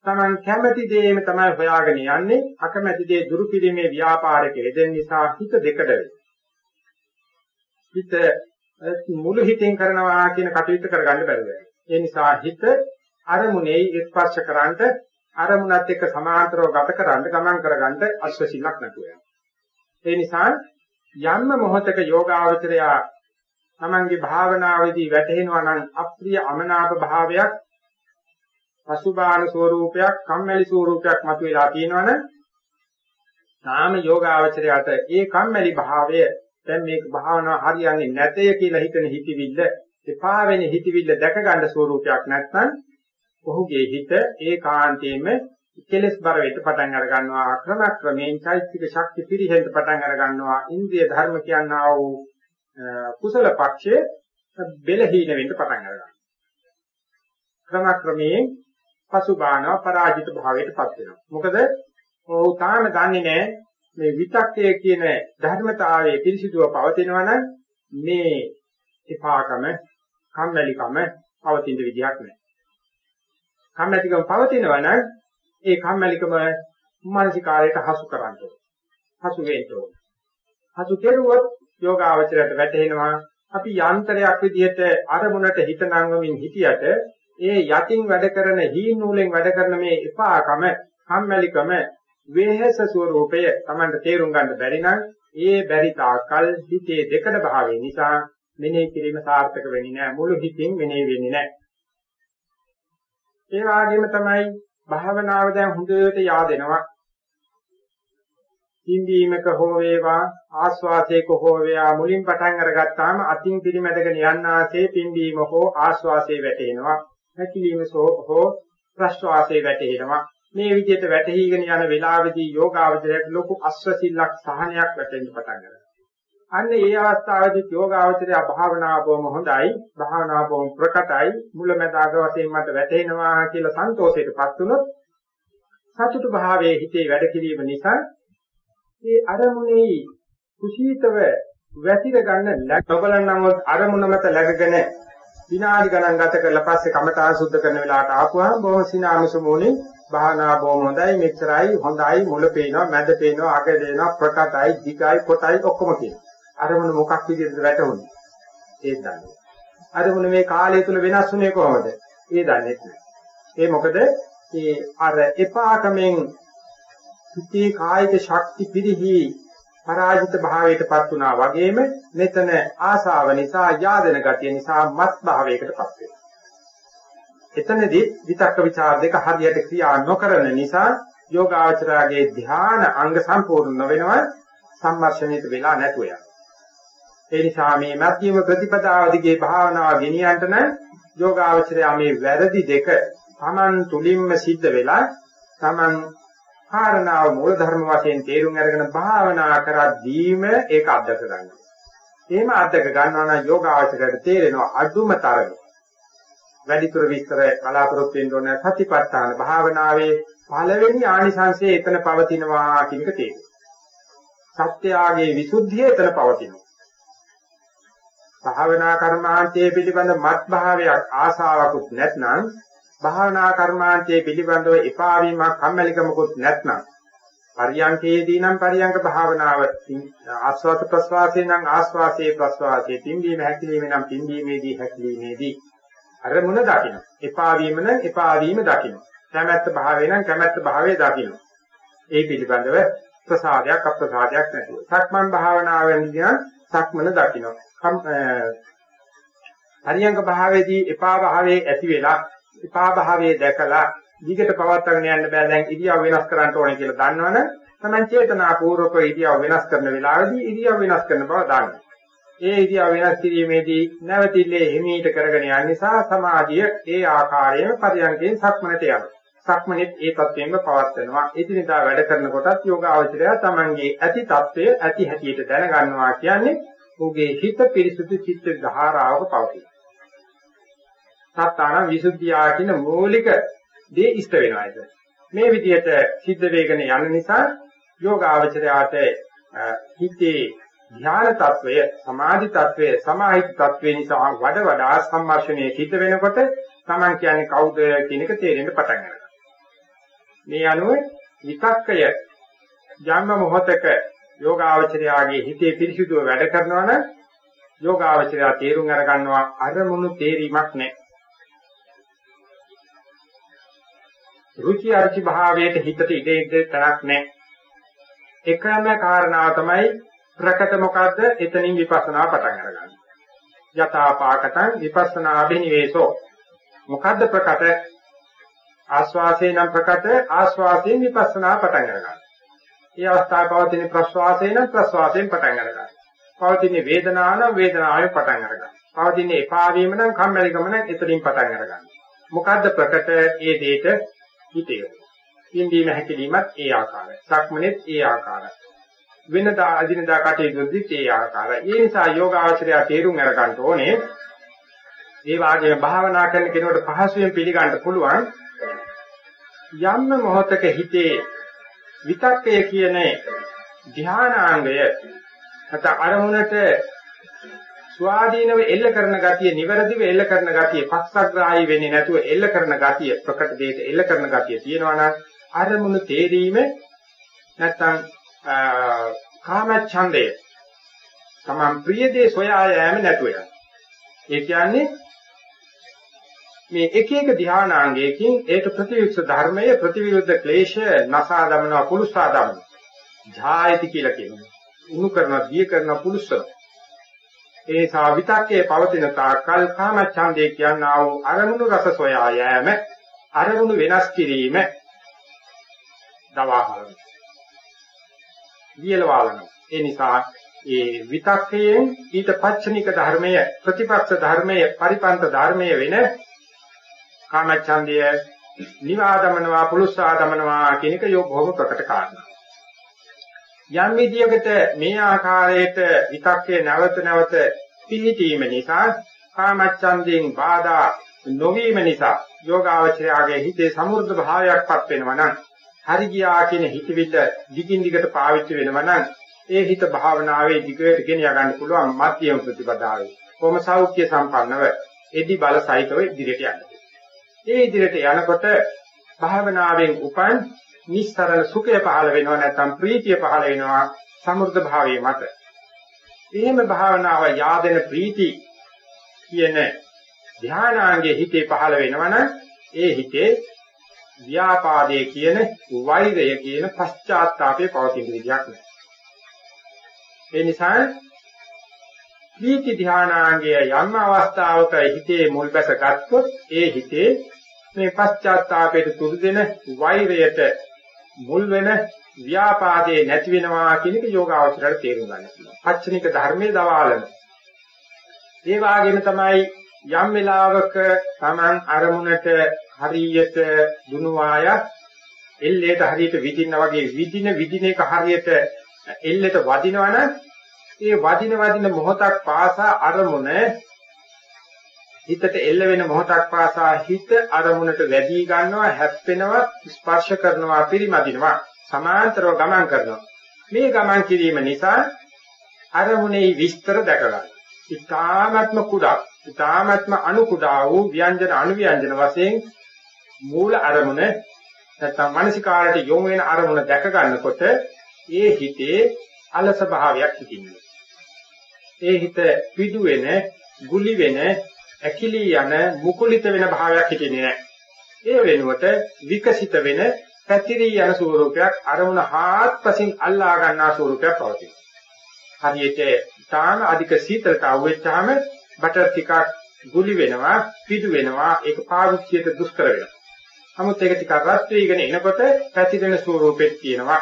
Taman කැමැති දේම තමයි හොයාගෙන යන්නේ අකමැති දේ දුරු කිරීමේ ව්‍යාපාරයක යෙදෙන නිසා හිත දෙකට වෙනවා. හිත මුළු හිතෙන් කරනවා කියන කටයුත්ත කරගන්න බැහැ. ඒ නිසා හිත අරමුණේ ස්පර්ශ කරාන්ට අරමුණත් එක්ක සමාන්තරව ගත කරන්න ගමන් කරගන්න අශ්වසිලක් නැතුව යනවා. ඒ නිසා යන්න මොහතක යෝගාවචරයා තමන්ගේ භාවනාවේදී වැටහෙනවා නම් අප්‍රිය අමනාප භාවයක් පසුබාන ස්වરૂපයක් කම්මැලි ස්වરૂපයක් මතුවලා තියෙනවනේ තාම යෝගාවචරයට ඒ කම්මැලි භාවය දැන් මේක භාවනාව හරියන්නේ නැතේ කියලා හිතන හිතවිල්ල එපා වෙන හිතවිල්ල දැක ගන්න ස්වරූපයක් නැත්නම් ඔහුගේ හිත ඒකාන්තයෙන්ම කෙලස් බර වෙට පටන් අර ගන්නවා. ක්‍රමක්‍රමයෙන් චෛත්‍යික ශක්ති පිරිහෙන්න පටන් අර ගන්නවා. ඉන්ද්‍රිය ධර්ම කියනවා වූ කුසල පක්ෂයේ බෙලහීන වෙන්න පටන් අර ගන්නවා. ක්‍රමක්‍රමයෙන් පසුබානවා පරාජිත භාවයටපත් වෙනවා. මොකද ඔහු තාම දන්නේ නැහැ මේ විතක්කය කියන ධර්මතාවයේ පිරිසිදුව පවතිනවා නම් මේ එපාකම කම්මැලිකම පවතින විදියක් නැහැ. කම්මැලිකම පවතිනවා නම් ඒ කම්මැලිකම මානසිකාරයට හසු කරන්න ඕනේ. හසු වෙන්න ඕනේ. හසු කෙරුවොත් යෝගාවචරයට වැටෙනවා අපි යන්ත්‍රයක් විදිහට අරමුණට හිත නංවමින් හිටියට ඒ යටින් වැඩ කරන හීන නූලෙන් වැඩ කරන මේ එපාකම කම්මැලිකම වේහස ස්වરૂපය Tamanට තේරුම් ගන්න බැරි නම් ඒ බැරි තාකල් හිතේ දෙකඩ භාවය නිසා මෙනෙහි කිරීම සාර්ථක වෙන්නේ නැහැ මුළු හිතින් මෙනෙහි වෙන්නේ නැහැ ඒ වගේම තමයි භාවනාව දැන් හොඳට yaadෙනවා. ඉන්දීමක හෝ වේවා ආස්වාසයක හෝ වේවා මුලින් පටන් අරගත්තාම අතින් පිරිමැදගෙන යන්නාසේ පිම්බීම හෝ ආස්වාසයේ වැටෙනවා. හැකිලිම හෝ ප්‍රශ්වාසයේ වැටෙනවා. මේ විදිහට වැටහිගෙන යන වෙලාවේදී යෝගාවචරයට ලොකු අස්වැසිල්ලක් සහනයක් වැටෙන්න පටන් ගන්නවා. අන්න ඒ අවස්ථාවේදී යෝගාවචරය භාවනාව බොහොම හොඳයි, භාවනාව බොහොම ප්‍රකටයි, මුලැමැදාග වශයෙන් මට වැටෙනවා කියලා සන්තෝෂයටපත් වුණොත් සතුටු භාවයේ හිතේ වැඩ කිරීම නිසා මේ අරමුණේ කුසීතව වැතිර ගන්න ලබලන් නම් අරමුණ මත läගගෙන විනාඩි ගණන් ගත කරලා පස්සේ කමඨාන් සුද්ධ කරන වෙලාවට ආපුවාම බොහොම සිනාමසුමෝනේ භාවනා බොහොම හොඳයි මෙච්චරයි හොඳයි මුල පේනවා මැද පේනවා අග දෙනවා ප්‍රකටයි දිගයි කොටයි ඔක්කොම කියනවා. අරමුණ මොකක් විදිහටද වැටුනේ ඒත් දන්නේ. අරමුණ මේ කාලය තුල වෙනස් වුනේ කොහොමද? ඒ දන්නේ නැහැ. ඒ මොකද? ඒ අර එපාකමෙන් සිටී කායික ශක්ති පිරිහි පරාජිත භාවයටපත් වුණා වගේම මෙතන ආසාව නිසා යාදෙන ගතිය නිසා මත් භාවයකටපත් වෙනවා. එතනදී විතක්ක ਵਿਚාර දෙක හරියට ක්‍රියා නොකරන නිසා යෝගාචරයේ ධ්‍යාන අංග සම්පූර්ණ වෙනවා සම්මර්ෂණයට වෙලා නැතුව යනවා. ඒ නිසා මේ මධ්‍යම ප්‍රතිපදාව දිගේ භාවනාව ගෙනියන්න නම් යෝගාචරය මේ වැරදි දෙක Taman තුලින්ම සිද්ධ වෙලා Taman කාරණාව මූල ධර්ම වශයෙන් තේරුම් අරගෙන භාවනා කරද්දීම ඒක අත්දක ගන්නවා. එහෙම අත්දක ගන්නවා නම් යෝගාචරයට තේරෙනවා අදුම තරමේ වැඩිපුර විස්තර බලාපොරොත්තු වෙන්න ඕන සතිපට්ඨාන භාවනාවේ පළවෙනි ආනිසංසය එතන පවතිනවා කියන එක තේරෙනවා. සත්‍යාගේ විසුද්ධිය එතන පවතිනවා. භාවනා කර්මාන්තයේ පිළිබඳ මත් භාවයක් ආසාවකුත් නැත්නම් භාවනා කර්මාන්තයේ පිළිබඳව එපා වීමක් කම්මැලිකමකුත් නැත්නම් පරියංකේදී නම් පරියංක භාවනාව ආස්වාද ප්‍රස්වාසයේ නම් ආස්වාසයේ ප්‍රස්වාසයේ පිම්බීම හැකිලිමේ නම් පිම්බීමේදී හැකිලිමේදී අරමුණ දකින්න. එපා වීම නම් එපා වීම දකින්න. කැමැත්ත භාවය නම් කැමැත්ත භාවය දකින්න. ඒ පිළිබඳව ප්‍රසාදයක් අප්‍රසාදයක් නැතුව. සක්මන් භාවනාවෙන්දී සක්මන දකින්න. හරියංග භාවයේදී එපා භාවයේ ඇති වෙලා එපා භාවයේ දැකලා දිගට පවත්වාගෙන යන්න බෑ දැන් ඉරියව් වෙනස් කරන්න ඕනේ කියලා දන්නවනම් තමයි චේතනාපූර්වක ඉරියව් වෙනස් කරන වෙලාවේදී ඉරියව් වෙනස් කරන බව දන්නවා. ඒ ඉරියව් වෙනස් කිරීමේදී නැවතිල්ලේ හිමීට කරගෙන යන නිසා සමාධිය ඒ ආකාරයෙන්ම පරියන්කෙන් සක්මනට යනවා. සක්මනේත් ඒ තත්ත්වෙන්ම පවත්වනවා. එදිනෙදා වැඩ කරනකොටත් යෝග අවචරය තමන්ගේ ඇති తත්වයේ ඇති හැටියට දැනගන්නවා කියන්නේ ඔහුගේ හිත පිරිසුදු චිත්ත ධාරාවක පවතී. සත්තාන විසුද්ධියා කියන මූලික දේ ඉෂ්ට වෙනවා ඒක. මේ විදිහට සිද්ධ වේගන යන නිසා යෝග අවචරයට හිතේ ධ්‍යාන తත්වය, සමාධි తත්වය, සමාහිත తත්වය නිසා වඩා වඩා සම්මර්ෂණයේ සිට වෙනකොට Taman කියන්නේ කවුද කියන එක තේරෙන්න පටන් ගන්නවා. මේ අනුව විතක්කය ජන්ම මොහතක යෝගාවචරයාගේ හිතේ පිරිසිදුව වැඩ කරනවා නම් යෝගාවචරයා තේරුම් අරගන්නවා අරමුණු තේරීමක් නැහැ. රුචි අරුචි භාවයට හිතට ඉඩ ඉඩ තරක් නැහැ. එකම කාරණාව තමයි ප්‍රකට මොකද්ද? එතනින් විපස්සනා පටන් අරගන්න. යථාපාකතං විපස්සනා අභිනිවේෂෝ. මොකද්ද ප්‍රකට? ආස්වාසේ නම් ප්‍රකට ආස්වාසයෙන් විපස්සනා පටන් අරගන්න. මේ අවස්ථාවේ පවතින ප්‍රස්වාසයෙන් නම් ප්‍රස්වාසයෙන් පටන් අරගන්න. පවතින වේදනාව නම් වේදනාවෙන් පටන් අරගන්න. පවතින එපා වීම නම් කම්මැලිකම නම් එතනින් පටන් අරගන්න. මොකද්ද ප්‍රකට ඒ දෙයට හිතේ. ඉන්දීම හැකලීමත් ඒ ආකාරයි. සක්මනේත් ඒ ආකාරයි. වෙනදා අදිනදා කටයුතුද්දිත් ඒ ආකාරයි. ඒ නිසා යෝගාචරය තේරුම් අරගන්න ඕනේ. ඒ වාගේම භාවනා කරන කෙනෙකුට පහසුවෙන් පිළිගන්න පුළුවන් යම් මොහතක හිතේ විතක්කය කියන ධානාංගය නැත්නම් අරමුණට ස්වාධීනව එල්ල කරන ගතිය, නිවැරදිව එල්ල කරන ගතිය, පස්සග්‍රාහී වෙන්නේ නැතුව එල්ල කරන ගතිය, ප්‍රකට දෙයට එල්ල කරන ගතිය තියෙනවා නම් අරමුණු තේරීම නැත්නම් කාමච්ඡන්දය තමන් ප්‍රිය දේ සොයා යෑම නැතුව යන. ඒ කියන්නේ මේ එක එක ධානාංගයකින් ඒක ප්‍රතිවිරුද්ධ ධර්මයේ ප්‍රතිවිරුද්ධ ක්ලේශ නසා දමනවා පුරුසා දමනවා. ඡායති කියලා කියනවා. උණු කරනවා, දිය කරනවා, පුරුසනවා. ඒ සා විතක්කේ පවතින තාකල් කාමච්ඡන්දේ කියනා වූ අරමුණු රස සොයා යෑම අරමුණු වෙනස් කිරීම දවාහලන වියලවාලන ඒ නිසා ඒ විතක්කයෙන් ඊට පච්චනික ධර්මය ප්‍රතිපක්ෂ ධර්මය පරිපන්ත ධර්මය වෙන කාමච්ඡන්දය නිවාදමනවා පුලුස්සාදමනවා කියන එක යෝ බොහොම ප්‍රකට කාරණා යම් විදියකට මේ ආකාරයට විතක්කේ නැවත නැවත පිළිටීම නිසා කාමච්ඡන්දයෙන් බාධා නොවීම නිසා යෝගාවචරයාගේ හිතේ සමෘද්ධ භාවයක්පත් වෙනවා නම් හරි ගියා කියන හිතවිල්ල දිගින් දිගට පාවිච්චි වෙනවා නම් ඒ හිත භාවනාවේ දිගට ගෙන යගන්න පුළුවන් මධ්‍යම ප්‍රතිපදාවේ කොහොම සෞඛ්‍ය සම්පන්නව එදි බල සහිතව ඉදිරියට යන්න. ඒ ඉදිරියට යනකොට භාවනාවෙන් උපන් නිස්තරණ සුඛය පහළ වෙනවා නැත්නම් ප්‍රීතිය පහළ වෙනවා සමෘද්ධ භාවයේ මත. එහෙම භාවනාව yaadena ප්‍රීති කියන ධානාංගයේ හිතේ පහළ වෙනවනම් ඒ හිතේ ව්‍යාපාදයේ කියන වෛරය කියන පශ්චාත්තාපයේ පවතින විදියක් නෑ. ඒ නිසා ප්‍රීති ධානාංගය යම් අවස්ථාවක හිතේ මුල් බැස ගත්තොත් ඒ හිතේ මේ පශ්චාත්තාපයට තුරු දෙන වෛරයට මුල් වෙන ව්‍යාපාදේ නැති වෙනවා කියන එක යෝගාවචරයට තේරුම් ගන්න පුළුවන්. පච්චනික ධර්මයේ දවාලන. ඒ වගේම තමයි යම් වෙලාවක Taman අරමුණට හරියට දුනුවාය එල්ලේට හරියට විදින්න වගේ විදින විදින එක හරියට එල්ලේට වදිනවනම් ඒ වදින වදින මොහොතක් පාසා අරමුණ හිතට එල්ල වෙන මොහොතක් පාසා හිත අරමුණට වැඩි ගන්නවා හැප්පෙනවා ස්පර්ශ කරනවා පිරිමදිනවා සමාන්තරව ගමන් කරනවා මේ ගමන් කිරීම නිසා අරමුණේ විස්තර දැක ගන්න. ඊ타ත්ම කුඩා ඊ타ත්ම අණු කුඩා වූ ව්‍යංජන අණු ව්‍යංජන වශයෙන් මූල අරමුණ නැත්නම් මානසිකාරයට යොමු වෙන අරමුණ දැක ගන්නකොට ඒ හිතේ අලස භාවයක් හිතින්නේ. ඒ හිත පිඩු වෙන, ගුලි වෙන, ඇකිලී යන මුකුලිත වෙන භාවයක් හිතෙන්නේ නැහැ. ඒ වෙනුවට විකසිත වෙන පැතිරී යන ස්වරූපයක් අරමුණ හාත්පසින් අල්ලා ගන්නා ස්වරූපයක් පවතිනවා. හරියට තාම අධික සීතලතාව වෙච්චාම බටර් ටිකක් ගුලි වෙනවා, පිටු වෙනවා, ඒක පාවිච්චියට දුෂ්කර වෙනවා. නමුත් ඒක ටිකක් රත් වීගෙන එනකොට පැතිරෙන ස්වරූපෙත් තියෙනවා.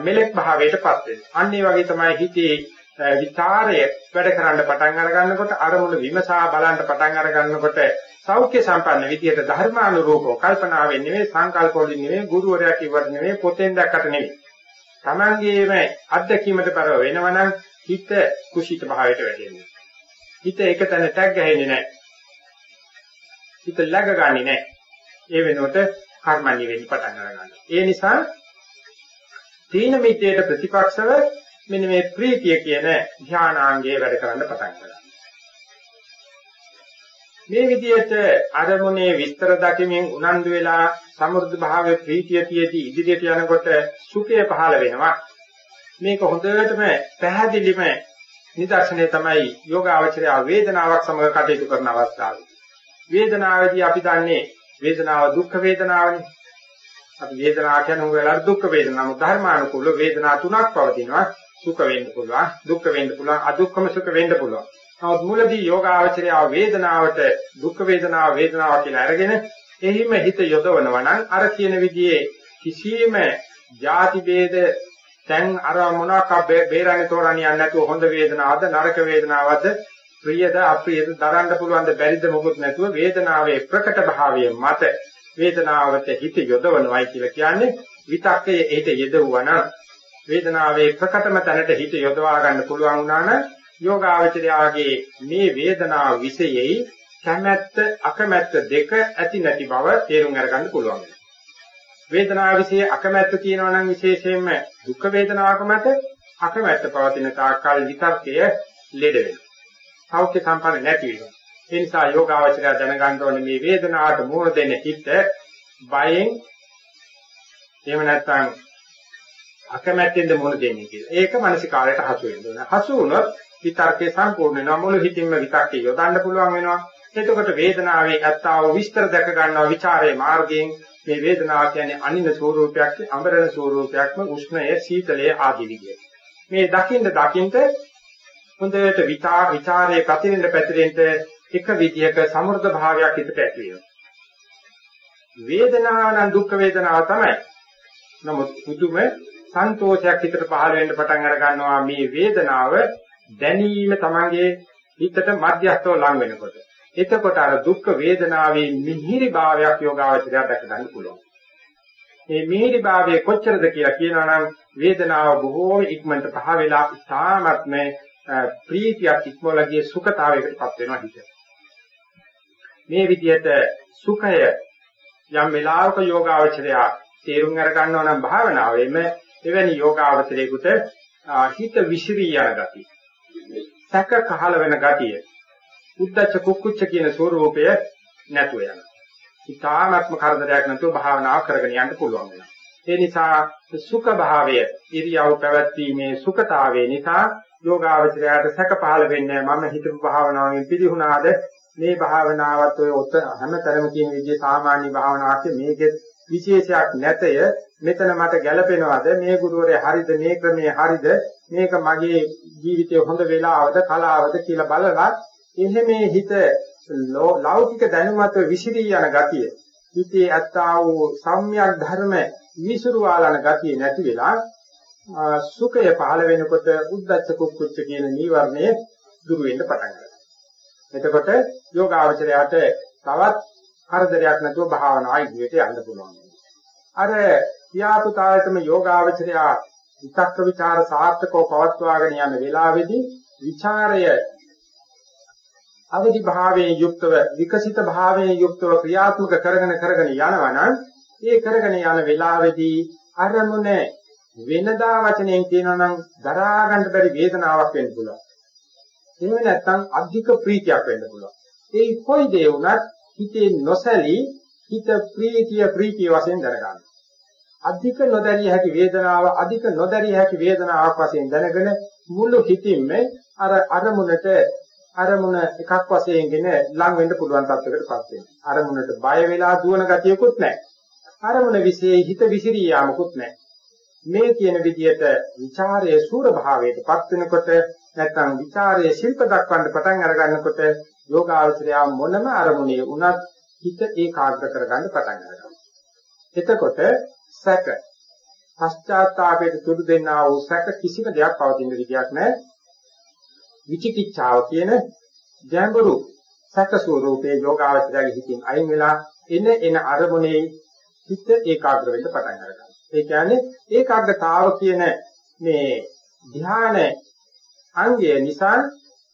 මෙලෙක් භාවයටපත් වෙනවා. අන්න ඒ වගේ තමයි හිතේ විචාරය වැඩ කරන්න පටන් අර ගන්නකොට අරමුණ විමසා බලන්න පටන් අර ගන්නකොට සෞඛ්‍ය සම්පන්න විදියට ධර්මානුරූපව කල්පනාවෙන් නෙවෙයි සංකල්ප වලින් නෙවෙයි ගුරුවරයා කිව්වට නෙවෙයි පොතෙන් දැක්කට නෙවෙයි. Tamangeම අත්දැකීමට පරව වෙනවනම් හිත කුසිත භාවයට වැටෙනවා. හිත එක තැන ටැග් ගහන්නේ නැහැ. හිත läග ගන්නෙ නැහැ. ඒ වෙනුවට කර්මණ්‍ය වෙන්න පටන් අර ගන්නවා. ඒ නිසා තීන මිත්‍යයට ප්‍රතිපක්ෂව මෙන්න මේ ප්‍රීතිය කියන ධානාංගයේ වැඩ කරන්න පටන් ගන්නවා. මේ විදිහට අරමුණේ විස්තර දකිමින් උනන්දු වෙලා සමෘද්ධ භාවයේ ප්‍රීතිය තියදී ඉදිරියට යනකොට සුඛය පහළ වෙනවා. මේක හොඳටම පැහැදිලිම නිදර්ශනය තමයි යෝගාවචරය වේදනාවක් සමග කටයුතු කරන අවස්ථාවේ. වේදනාවේදී අපි දන්නේ වේදනාව දුක් වේදනාවනේ. අපි වේදනාව කියන උගලට දුක් වේදනාව ධර්මානුකූල වේදනා තුනක් පවතිනවා. සුඛ වෙන්න පුළුවන්, දුක්ඛ වෙන්න පුළුවන්, අදුක්ඛම සුඛ වෙන්න පුළුවන්. නමුත් මුලදී යෝගාවචරය වේදනාවට දුක් වේදනාව වේදනාව කියලා අරගෙන එහිම හිත යොදවනවා නම් අර කියන විදිහේ කිසියම් ಜಾති ભેද දැන් අර මොනවාක් බේරන්නේ තෝරන්නේ යන්නේ නැතුව හොඳ වේදනාවද නරක වේදනාවද ප්‍රියද අප්‍රියද දරන්න පුළුවන්ද බැරිද මොකුත් නැතුව වේදනාවේ ප්‍රකට භාවය මත වේදනාවට හිත යොදවනවයි කියලා කියන්නේ විතක්කයේ එහෙට යෙදුවා නම් වේදනාවේ ප්‍රකටම තැනට හිත යොදවා ගන්න පුළුවන් වුණා නම් යෝගාවචරයාගේ මේ වේදනාව විශේෂයි කැමැත්ත අකමැත්ත දෙක ඇති නැති බව තේරුම් අරගන්න පුළුවන්. වේදනාව විශේෂ අකමැත්ත තියෙනවා නම් විශේෂයෙන්ම දුක් වේදනාවක මත අකමැත්ත පවතින තාක්කල් විතර්කය ලෙඩ වෙනවා. සෞඛ්‍ය සම්පන්න නැති වෙනවා. ඒ නිසා යෝගාවචරය දැනගන්න ඕනේ මේ වේදනාවට මුහුණ දෙන්න හිත බයෙන් එහෙම නැත්නම් අකමැත්තෙන්ද මොන දෙන්නේ කියලා. ඒක මානසිකාරයට හසු වෙන්න ඕන. හසු වුණොත් විතර්කේ සම්පූර්ණ වෙනවා. මුළු හිතින්ම විතර්කේ යොදන්න පුළුවන් වෙනවා. එතකොට වේදනාවේ ඇත්තව විස්තර දැක ගන්නවා විචාරයේ මාර්ගයෙන්. මේ වේදනාව කියන්නේ අනින ස්වરૂපයක්, අමරණ ස්වરૂපයක්ම උෂ්ණයේ, සීතලයේ ආදී විදියට. මේ දකින්න දකින්න හොඳට විචා විචාරයේ පැතිරෙන්න පැතිරෙන්න එක විදියක සමෘද්ධ භාවයක් හිතට ඇති වෙනවා. වේදනානම් දුක් වේදනාව තමයි. නමුත් මුතුම සන්තෝෂයක් හිතට පහළ වෙන්න පටන් අර ගන්නවා මේ වේදනාව දැනීම තමංගේ හිතට මධ්‍යස්ථව ලං වෙනකොට. එතකොට අර දුක් වේදනාවේ මිහිරි භාවයක් යෝගාවචරය දැක ගන්න පුළුවන්. මේ මිහිරි භාවය කොච්චරද කියලා කියනවා නම් වේදනාව බොහෝම ඉක්මනට පහ වෙලා ඉතාමත්ම ප්‍රීතියක් ඉක්මවලගේ සුඛතාවයකටපත් වෙනවා හිත. මේ විදිහට සුඛය යම් වෙලාවක යෝගාවචරය තේරුම් අර ගන්නවා නම් භාවනාවෙම එවැනි යෝගාවචරයේකට හිත විසිරී යන ගතිය. සැක කහල වෙන ගතිය. උද්දච්ච කුක්කුච්ච කියන ස්වરૂපය නැතුව යනවා. ඊ타ත්ම කරදරයක් නැතුව භාවනාව කරගෙන යන්න පුළුවන් වෙනවා. ඒ නිසා සුඛ භාවය ඉරියව් පැවැත්වීමේ සුඛතාවය නිසා යෝගාවචරයට සැක පහළ වෙන්නේ මම හිතපු භාවනාවෙන් පිළිහුණාද මේ භාවනාවත් ඔය ඔත හැමතරම කියන විදිහේ සාමාන්‍ය භාවනාවක් මේකේ විශේෂයක් නැතය මෙතන මට ගැළපෙනවද මේ ගුරුවරයා හරිද මේ ක්‍රමයේ හරිද මේක මගේ ජීවිතයේ හොඳ වෙලාවද කලාවද කියලා බලලා එහෙමේ හිත ලෞකික දැනුමත් විසිරී යන ගතිය හිතේ ඇත්තා වූ සම්‍යක් ධර්ම විසිරුවාලන ගතිය නැති වෙලා සුඛය පහළ වෙනකොට උද්දච්ච කුක්කුච්ච කියන නීවරණය දුරු වෙන්න පටන් ගන්නවා. එතකොට යෝගාවචරයට තවත් කරදරයක් නැතුව භාවනා ඉදිරියට යන්න පුළුවන්. අර කියාපුතායතම යෝගාවචරයා විතක්ක ਵਿਚාර සාර්ථකව පවත්වාගෙන යන වේලාවේදී ਵਿਚාරය අවදි භාවයේ යුක්තව විකසිත භාවයේ යුක්තව ක්‍රියාත්මක කරගෙන කරගෙන යනවනම් ඒ කරගෙන යන වේලාවේදී අරමුණ වෙනදා වචනයෙන් කියනවා නම් දරා ගන්න බැරි වේදනාවක් වෙන්න පුළුවන්. එහෙම නැත්නම් අධික ප්‍රීතියක් වෙන්න පුළුවන්. ඒ කොයි දේ වුණත් හිතේ නොසැලී හිත ප්‍රීතිය ප්‍රීතිය වශයෙන් දරගන්න. අධික නොදැරිය හැකි වේදනාව අධික නොදැරිය හැකි වේදනාවක් වශයෙන් දැනගෙන මුළු හිතින්ම අර අරමුණට අරමුණ එකක් වශයෙන්ගෙන ලං වෙන්න පුළුවන් තත්යකටපත් වෙනවා. අරමුණට බය වෙලා දුවන ගතියකුත් නැහැ. අරමුණ વિશે හිත විසිරී යාමකුත් නැහැ. මේ කියන විදිහට ਵਿਚාරයේ සූර භාවයටපත් වෙනකොට නැත්නම් ਵਿਚාරයේ ශිල්ප දක්වන්න පටන් අරගන්නකොට යෝගාවචරය මොනම අරමුණේ වුණත් හිත ඒකාග්‍ර කරගන්න පටන් ගන්නවා. එතකොට සැක පශ්චාත්තාපයට තුඩු දෙන්නා වූ සැක කිසිම දෙයක් පවතින විදියක් නැහැ. විචිකිච්ඡාව කියන ගැඹුරු සැක ස්වરૂපයේ යෝගාවචරයේ හිතින් අයින් වෙලා එන එන අරමුණේ හිත ඒකාග්‍ර වෙන්න පටන් ගන්නවා. ඒ කියන්නේ ඒකාග්‍රතාව කියන මේ ධ්‍යාන අංගය නිසා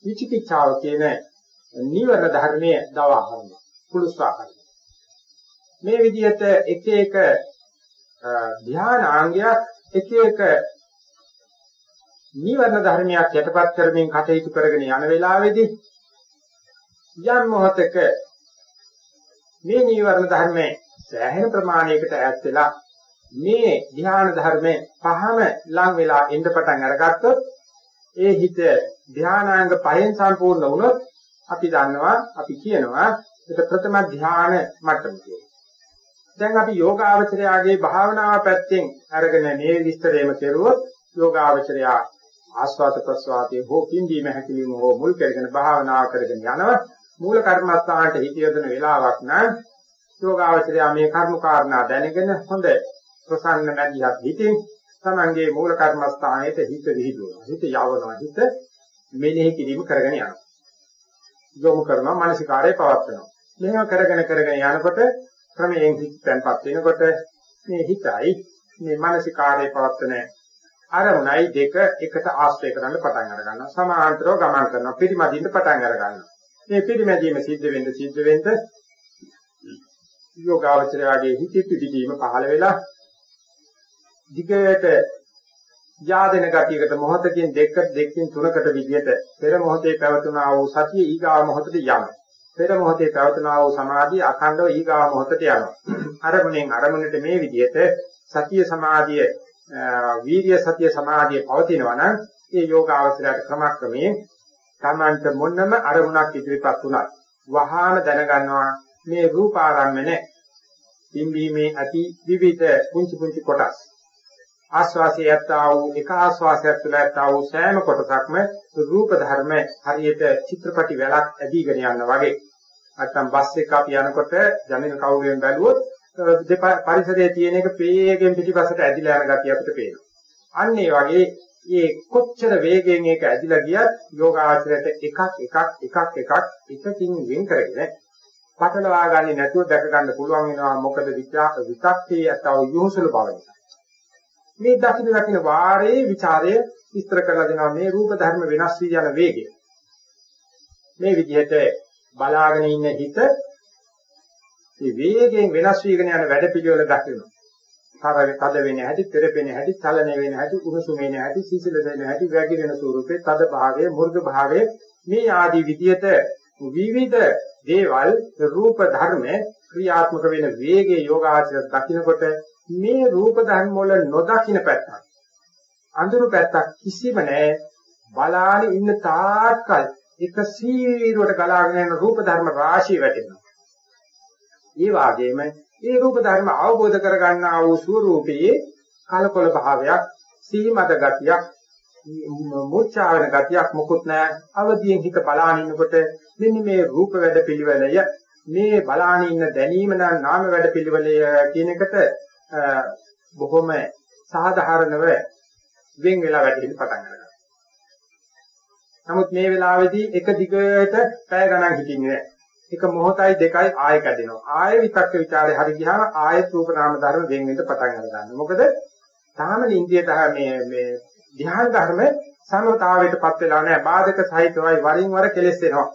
විචිකිච්ඡාව කියන නිවර ධර්මයේ දවා ගන්නවා. කුළුස්වා ගන්නවා. මේ විදිහට එක එක ධානාංගයක් එක එක නිවර්ණ ධර්මයක් යටපත් කරමින් කටයුතු කරගෙන යන වෙලාවේදී යම් මොහතක මේ නිවර්ණ ධර්මයේ සෑහෙන ප්‍රමාණයකට ඈත් වෙලා මේ ධ්‍යාන ධර්මයේ පහම ලං වෙලා එන්න පටන් අරගත්තොත් ඒ හිත ධානාංග පහෙන් සම්පූර්ණ වුණොත් අපි දන්නවා අපි කියනවා ඒක ප්‍රථම ධ්‍යාන මට්ටම කියලා. දැන් අපි යෝගාවචරයාගේ භාවනාව පැත්තෙන් අරගෙන මේ විස්තරයම කෙරුවොත් යෝගාවචරයා ආස්වාද ප්‍රස්වාදයේ හෝ කිඳීම හැකිලිම හෝ මුල් කරගෙන භාවනාව කරගෙන යනවා මූල කර්මස්ථානට හිත යොදන වෙලාවක් නම් යෝගාවචරයා මේ කර්ම කාරණා දැනගෙන හොඳ ප්‍රසන්න මැදිහත් හිතින් තමන්ගේ මූල කර්මස්ථානයේ හිත විහිදුවනවා. හිත යවනවා. හිත මෙනෙහි කිරීම කරගෙන යනවා. යොමු කරනවා මානසිකාරය පවත්නවා. මෙහෙම කරගෙන කරගෙන යනකොට ක්‍රමයෙන් හිත තැන්පත් වෙනකොට මේ හිතයි මේ මානසිකාරය පවත්වන අරමුණයි දෙක එකට ආශ්‍රය කරන්න පටන් අර ගන්නවා. සමාන්තරව ගමන් කරනවා. පිරිමදින්න පටන් අර ගන්නවා. මේ පිරිමැදීම සිද්ධ වෙන්න සිද්ධ වෙන්න යෝගාවචරයාගේ හිතේ පිටිදීම පහළ වෙලා දිගට යාදෙන ගතියකට මොහොතකින් දෙක දෙකකින් තුනකට විදියට පෙර මොහොතේ පැවතුනා වූ සතිය ඊගාව මොහොතට යනවා. පෙර මොහොතේ පැවතුනා වූ සමාධිය අඛණ්ඩව ඊගාව මොහොතට යනවා. අරමුණෙන් අරමුණට මේ විදියට සතිය සමාධිය වීර්ය සතිය සමාධිය පවතිනවා නම් ඒ යෝගාවචරයට ක්‍රමක්‍රමයෙන් තමන්ට මොනම අරමුණක් ඉදිරිපත් වුණත් වහාම දැනගන්නවා මේ රූපාරම්මනේ පිම්බීමේ ඇති විවිධ පුංචි පුංචි කොටස් ආස්වාසයේ යත්තා වූ එක ආස්වාසයක් තුළ යත්තා වූ සෑම කොටසක්ම රූප ධර්ම හරියට චිත්‍රපටි වැලක් ඇදීගෙන යනවා වගේ නැත්තම් බස් එක අපි යනකොට ජනෙල් කවුරුවෙන් බැලුවොත් පරිසරයේ තියෙන එක පේයෙන් පිටිපසට ඇදිලා යන ගතිය අපිට පේනවා. අන්න ඒ වගේ මේ කොච්චර වේගයෙන් ඒක ඇදිලා ගියත් යෝගාචරයට එකක් එකක් එකක් එකක් එකකින් වෙන් කරගෙන පටලවා ගන්නේ නැතුව දැක ගන්න පුළුවන් වෙනවා මොකද විතක්කේ අතව යොහුසුළු බව නිසා. මේ දකින දකින වාරයේ ਵਿਚාරය විස්තර කරලා දෙනවා මේ රූප ධර්ම වෙනස් වී යන වේගය. මේ විදිහට බලාගෙන ඉන්න හිත මේ වේගයෙන් වෙනස් වීගෙන යන වැඩ පිළිවෙල දකිනවා. තරවේ තද වෙන හැටි, පෙරපෙන හැටි, චලන වෙන හැටි, උණුසුම වෙන හැටි, සීසල වෙන හැටි, වැగిරෙන ස්වරූපේ තද භාවයේ, මුර්ග භාවයේ මේ ආදී විදිහට විවිධ දේවල් රූප ධර්ම ක්‍රියාත්මක වෙන වේගයේ යෝගාචර දකිනකොට මේ රූප ධර්ම වල නොදකින්න පැත්තක්. අඳුරු පැත්තක් කිසිම නැහැ බලාගෙන ඉන්න තාක්කල් එක සීරුවට ගලාගෙන යන රූප ධර්ම රාශිය වැටෙනවා. ඒ වගේම ඒ රූප ධර්ම අවබෝධ කරගන්නා වූ ස්වરૂපයේ කලකොල භාවයක් සීමද ගතියක් මුචාවන ගතියක් මොකුත් නැහැ අවදියෙන් හිත බලාගෙන ඉන්නකොට මෙන්න මේ රූප වැඩ පිළිවෙලය මේ බලාගෙන ඉන්න දැනීම නම් නාම වැඩ පිළිවෙලය කියන එකට බොහොම සාධාරණව වෙන් වෙලා වැටෙන්න පටන් ගන්නවා. නමුත් මේ වෙලාවේදී එක දිගට පැය ගණන් හිටින්නේ නැහැ. එක මොහොතයි දෙකයි ආයෙ කැඩෙනවා. ආයෙ විතක්ක ਵਿਚාරේ හරි ගියාම ආයෙත් රූප නාම ධර්ම වෙන් වෙන්න පටන් ගන්නවා. මොකද තාම ඉන්දිය මේ මේ ධ්‍යාන ධර්ම සමතාවයටපත් වෙලා නැහැ. බාධක සහිතවයි වරින් වර කෙලස් වෙනවා.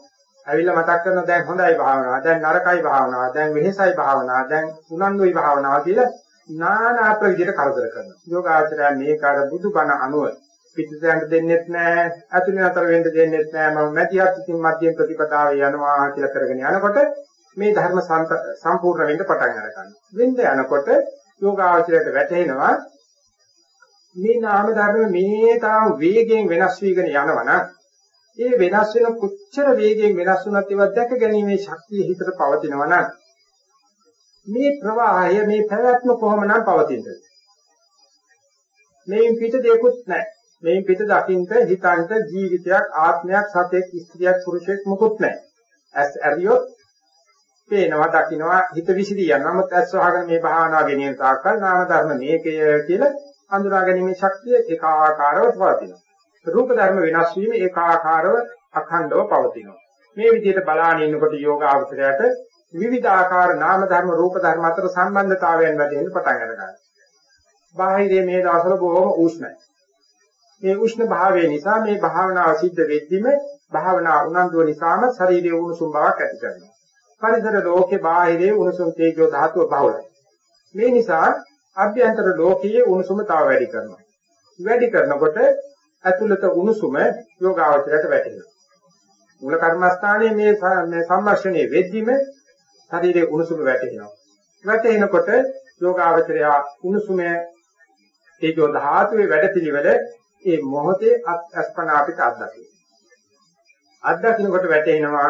ඇවිල්ලා මතක් කරනවා දැන් හොඳයි භාවනාව, දැන් නරකයි භාවනාව, දැන් වෙහෙසයි භාවනාව, දැන් උනන්දුයි භාවනාව කියලා නානා ප්‍රවිදියට කරදර කරනවා. යෝගාචරය මේක අර බුදුබණ අනුව පිටිසෙන්ට දෙන්නෙත් නැහැ, අතුලින් අතර වෙන්න දෙන්නෙත් නැහැ. මම මැදිහත් ඉතින් මධ්‍යම ප්‍රතිපදාවේ යනවා කියලා කරගෙන යනකොට මේ ධර්ම සම්පූර්ණ වෙන්න පටන් අර ගන්නවා. වෙන්න යනකොට යෝගාචරයට වැටෙනවා මේ නාම ධර්ම මේ තාම වේගයෙන් වෙනස් වීගෙන යනවනම් ඒ වෙනස් වෙන කොච්චර වේගයෙන් වෙනස් වුණත් ඒවා දැක ගැනීමේ ශක්තිය හිතට පවතිනවනම් මේ ප්‍රවාහය මේ පැවැත්ම කොහොමනම් පවතිනද? මේන් පිට දෙයක්වත් නැහැ. මේන් පිට දකින්ට හිතන්ට ජීවිතයක් ආත්මයක් සතෙක් ස්ත්‍රියක් පුරුෂයෙක් මොකුත් නැහැ. ඇස් ඇරියොත් පේනවා දකින්නවා හිත විසිරී යනවා. නමුත් ඇස් වහගෙන මේ භාවනාව ගෙනියන තාක්කල් නාම ධර්ම මේකය කියලා හඳුනා ගැනීමේ ශක්තිය ඒකාකාරව පවතිනවා. රූප ධර්ම වෙනස් වීම ඒකාකාරව අඛණ්ඩව පවතිනවා. මේ විදිහට බලාගෙන ඉන්නකොට යෝග අවසරයට විවිධ ආකාර නාම ධර්ම රූප ධර්ම අතර සම්බන්ධතාවයන් වැඩි වෙන්න පටන් ගන්නවා. බාහිරයේ මේ දවස්වල බොහොම උෂ්ණයි. මේ උෂ්ණ භාවය නිසා මේ භාවනාව සිද්ධ වෙද්දිම භාවනා උනන්දුව නිසාම ශරීරයේ උණුසුම් බවක් ඇති කරනවා. පරිසර ලෝකේ බාහිරයේ උණුසුම් තේජෝ ධාතුව බහුලයි. මේ නිසා අභ්‍යන්තර ලෝකයේ උණුසුම තව වැඩි කරනවා. වැඩි කරනකොට ඇතුළත උණුසුම යෝගාවචරයට වැටෙනවා. මූල කර්මස්ථානයේ මේ සම්මර්ෂණයේ වෙද්දිම ශරීරයේ උණුසුම වැටෙනවා. වැටෙනකොට යෝගාවචරය උණුසුමේ තේජෝ ධාතුවේ වැඩපිළිවෙල ඒ මොහොතේ අස්පනා අපිට අත්දකින්න. අත්දකින්නකොට වැටෙනවා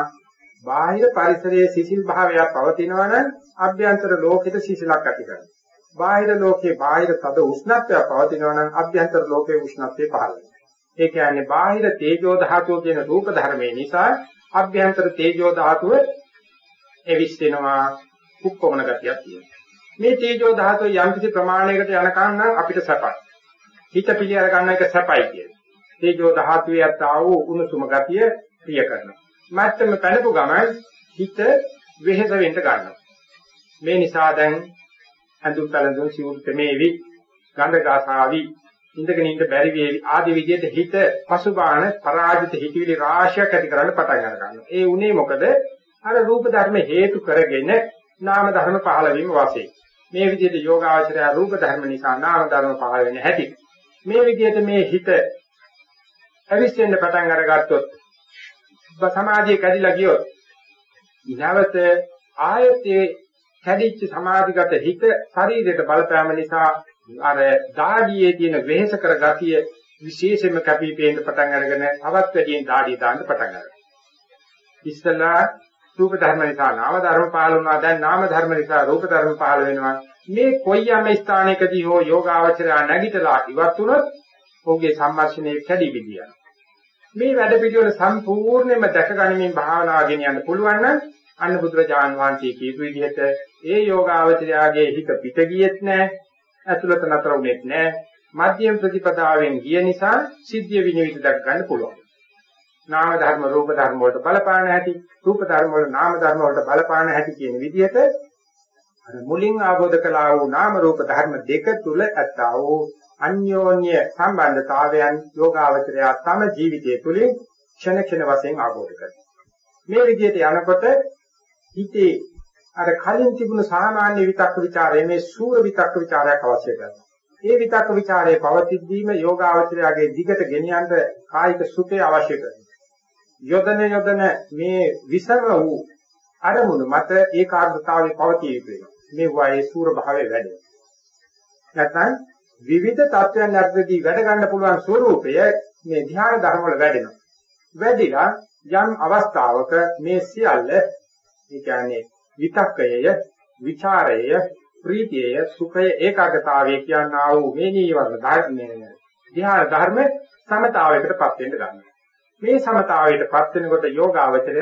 බාහිර පරිසරයේ සිසිල් භාවයක් පවතිනවා නම් අභ්‍යන්තර ලෝකෙට සිසිලක් ඇති කරනවා. බාහිර ලෝකේ බාහිර තද උෂ්ණත්වයක් පවතිනවා නම් අභ්‍යන්තර ලෝකේ උෂ්ණත්වය පහළ වෙනවා. ඒ කියන්නේ බාහිර තේජෝ ධාතුව කියන රූප ධර්මයේ නිසා අභ්‍යන්තර තේජෝ ධාතුව එවිස් වෙනවා කුක්කොමන ගතියක් තියෙනවා. මේ තේජෝ ධාතුව යම් කිසි ප්‍රමාණයකට යනකම් නම් අපිට සපයි. හිත පිළිඅර ගන්න එක සැපයි කියන්නේ. තේජෝ ධාතුවේ යත්තා වූ උණුසුම ගතිය ප්‍රිය කරනවා. මත්තම පැනපු ගමන් හිත වෙහෙස වෙන්න ගන්නවා. මේ නිසා දැන් අඳුන් පැලඳුන් සිවුරු තෙමේවි ගඳ ගාසාවි ඉඳගෙන ඉන්න බැරි වේවි ආදි විදිහට හිත පසුබාන පරාජිත හිතවිලි රාශියක් ඇති කරන්න පටන් ගන්නවා. ඒ උනේ මොකද? අර රූප ධර්ම හේතු කරගෙන නාම ධර්ම පහළ වීම වශයෙන්. මේ විදිහට යෝගාචරය රූප ධර්ම නිසා නාම ධර්ම පහළ වෙන හැටි. මේ විදිහට මේ හිත අවිස්සෙන්න පටන් අරගත්තොත් සමාධිය කැඩිලා ගියොත් නැවත ආයතේ කැඩිච්ච සමාධිගත හිත ශරීරයට බලපෑම නිසා අර දාඩියේ තියෙන වෙහෙස කර ගතිය විශේෂයෙන්ම කැපී පෙනෙන්න පටන් අරගෙන තවත් වැඩියෙන් දාඩිය දාන්න පටන් ගන්නවා. ඉස්සලා රූප ධර්ම නිසා නාම ධර්ම පහළ වුණා. දැන් නාම ධර්ම නිසා රූප ධර්ම පහළ වෙනවා. මේ කොයි යම් ස්ථානයකදී හෝ යෝගාවචරය නැගිටලා ඉවත් වුණොත් ඔහුගේ සම්මර්ෂණයේ කැඩි විදියක් මේ වැඩ පිළිවෙල සම්පූර්ණයෙන්ම දැක ගනිමින් භාවනාව ගෙන යන්න පුළුවන් නම් අන්න බුදුරජාන් වහන්සේ කියපු විදිහට ඒ යෝගාවචරයාගේ හිත පිට ගියෙත් නැහැ ඇතුළත නතර වුනේත් නැහැ මධ්‍යම ප්‍රතිපදාවෙන් ගිය නිසා සිද්ධිය විනිවිද දක් ගන්න පුළුවන්. නාම ධර්ම රූප ධර්ම වලට බලපාන හැටි රූප ධර්ම වල නාම ධර්ම වලට බලපාන හැටි කියන විදිහට අර මුලින් ආબોධ කළා වූ නාම රූප ධර්ම දෙක තුල ඇත්තා වූ අන්‍යෝන්‍ය සම්බන්ධතාවයන් යෝගාවචරය තම ජීවිතය තුලින් ක්ෂණ ක්ෂණ වශයෙන් ආબોධ කරනවා මේ විදිහට යනකොට හිතේ අර කලින් තිබුණු සාමාන්‍ය විතක්ක ਵਿਚාරයේ මේ සූර විතක්ක ਵਿਚාරයක් අවශ්‍ය කරනවා. ඒ විතක්ක ਵਿਚාරයේ පවතිද්දීම යෝගාවචරයගේ දිගට ගෙනියන්න කායික සුඛය අවශ්‍ය කරනවා. යොදන යොදන මේ විසර වූ අරමුණු මත ඒකාග්‍රතාවයේ පවතිය යුතු වෙනවා. මේ වායේ සූර භාවය වැඩි. නැත්නම් විවිධ තත්ත්වයන් අතරදී වැඩ ගන්න පුළුවන් ස්වરૂපය මේ ධ්‍යාන ධර්ම වල වැඩෙනවා. වැඩිලා යම් අවස්ථාවක මේ සියල්ල ඒ කියන්නේ විතක්කයය, ਵਿਚාරයය, ප්‍රීතියය, සුඛය, ඒකාග්‍රතාවය කියනා වූ මේ නීවරණ ධර්මයේ ධ්‍යාන ධර්ම සමතාවයකටපත් වෙන්න ගන්නවා. මේ සමතාවයටපත් වෙනකොට යෝගාවචරය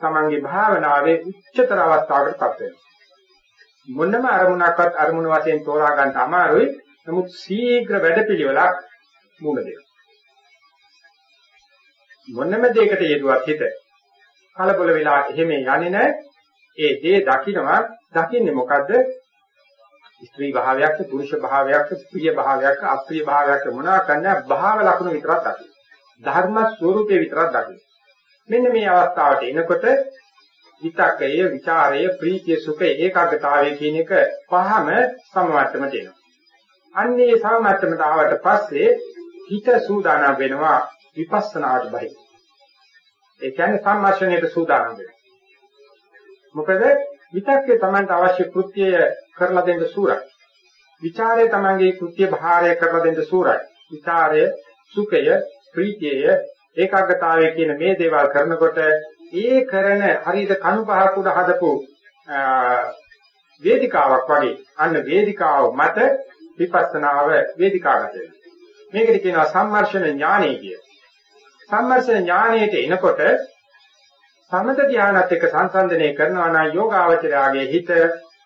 තමන්ගේ භාවනාවේ උච්චතර අවස්ථාවකටපත් වෙනවා. මොනම අරමුණක්වත් අරමුණ වශයෙන් තෝරා ගන්න අමාරුයි. නමුත් ශීඝ්‍ර වැඩපිළිවෙලක් මුල දෙනවා. මොනම දෙයකට යෙදුවත් හිත කලබල වෙලා එහෙම යන්නේ නැහැ. ඒ දේ දකින්නවා දකින්නේ මොකද්ද? ස්ත්‍රී භාවයක්ද පුරුෂ භාවයක්ද ප්‍රිය භාවයක්ද අප්‍රිය භාවයක්ද මොනවා කරන්නේ භාව ලක්ෂණ විතරක් දකින්න. ධර්ම ස්වરૂපේ විතරක් දකින්න. මෙන්න මේ අවස්ථාවට එනකොට විතක්කය, ਵਿਚාරය, ප්‍රීතිය, සුඛය, ඒකාග්‍රතාවය කියන එක පහම සමවත්තම දෙනවා. අන්නේ සමවත්තමට ආවට පස්සේ හිත සූදානම් වෙනවා විපස්සනාට බහි. ඒ කියන්නේ සම්මාශණයට සූදානම් වෙනවා. මොකද විතක්කේ Tamanට අවශ්‍ය කෘත්‍යය කරලා දෙන්න සූරයි. ਵਿਚාරය Tamanගේ කෘත්‍ය භාරය කරලා දෙන්න සූරයි. විචාරය, සුඛය, ප්‍රීතිය, ඒකාග්‍රතාවය කියන මේ දේවල් කරනකොට ඒ කරන හරියට කණු පහක් උඩ හදපු වේදිකාවක් වගේ අන්න වේදිකාව මත විපස්සනාව වේදිකාගත වෙනවා. මේකට කියනවා සම්මර්ෂණ ඥානය කිය. සම්මර්ෂණ ඥානයට එනකොට සමත ධානයත් එක්ක සංසන්දනය කරනවා නම් යෝගාවචරයාගේ හිත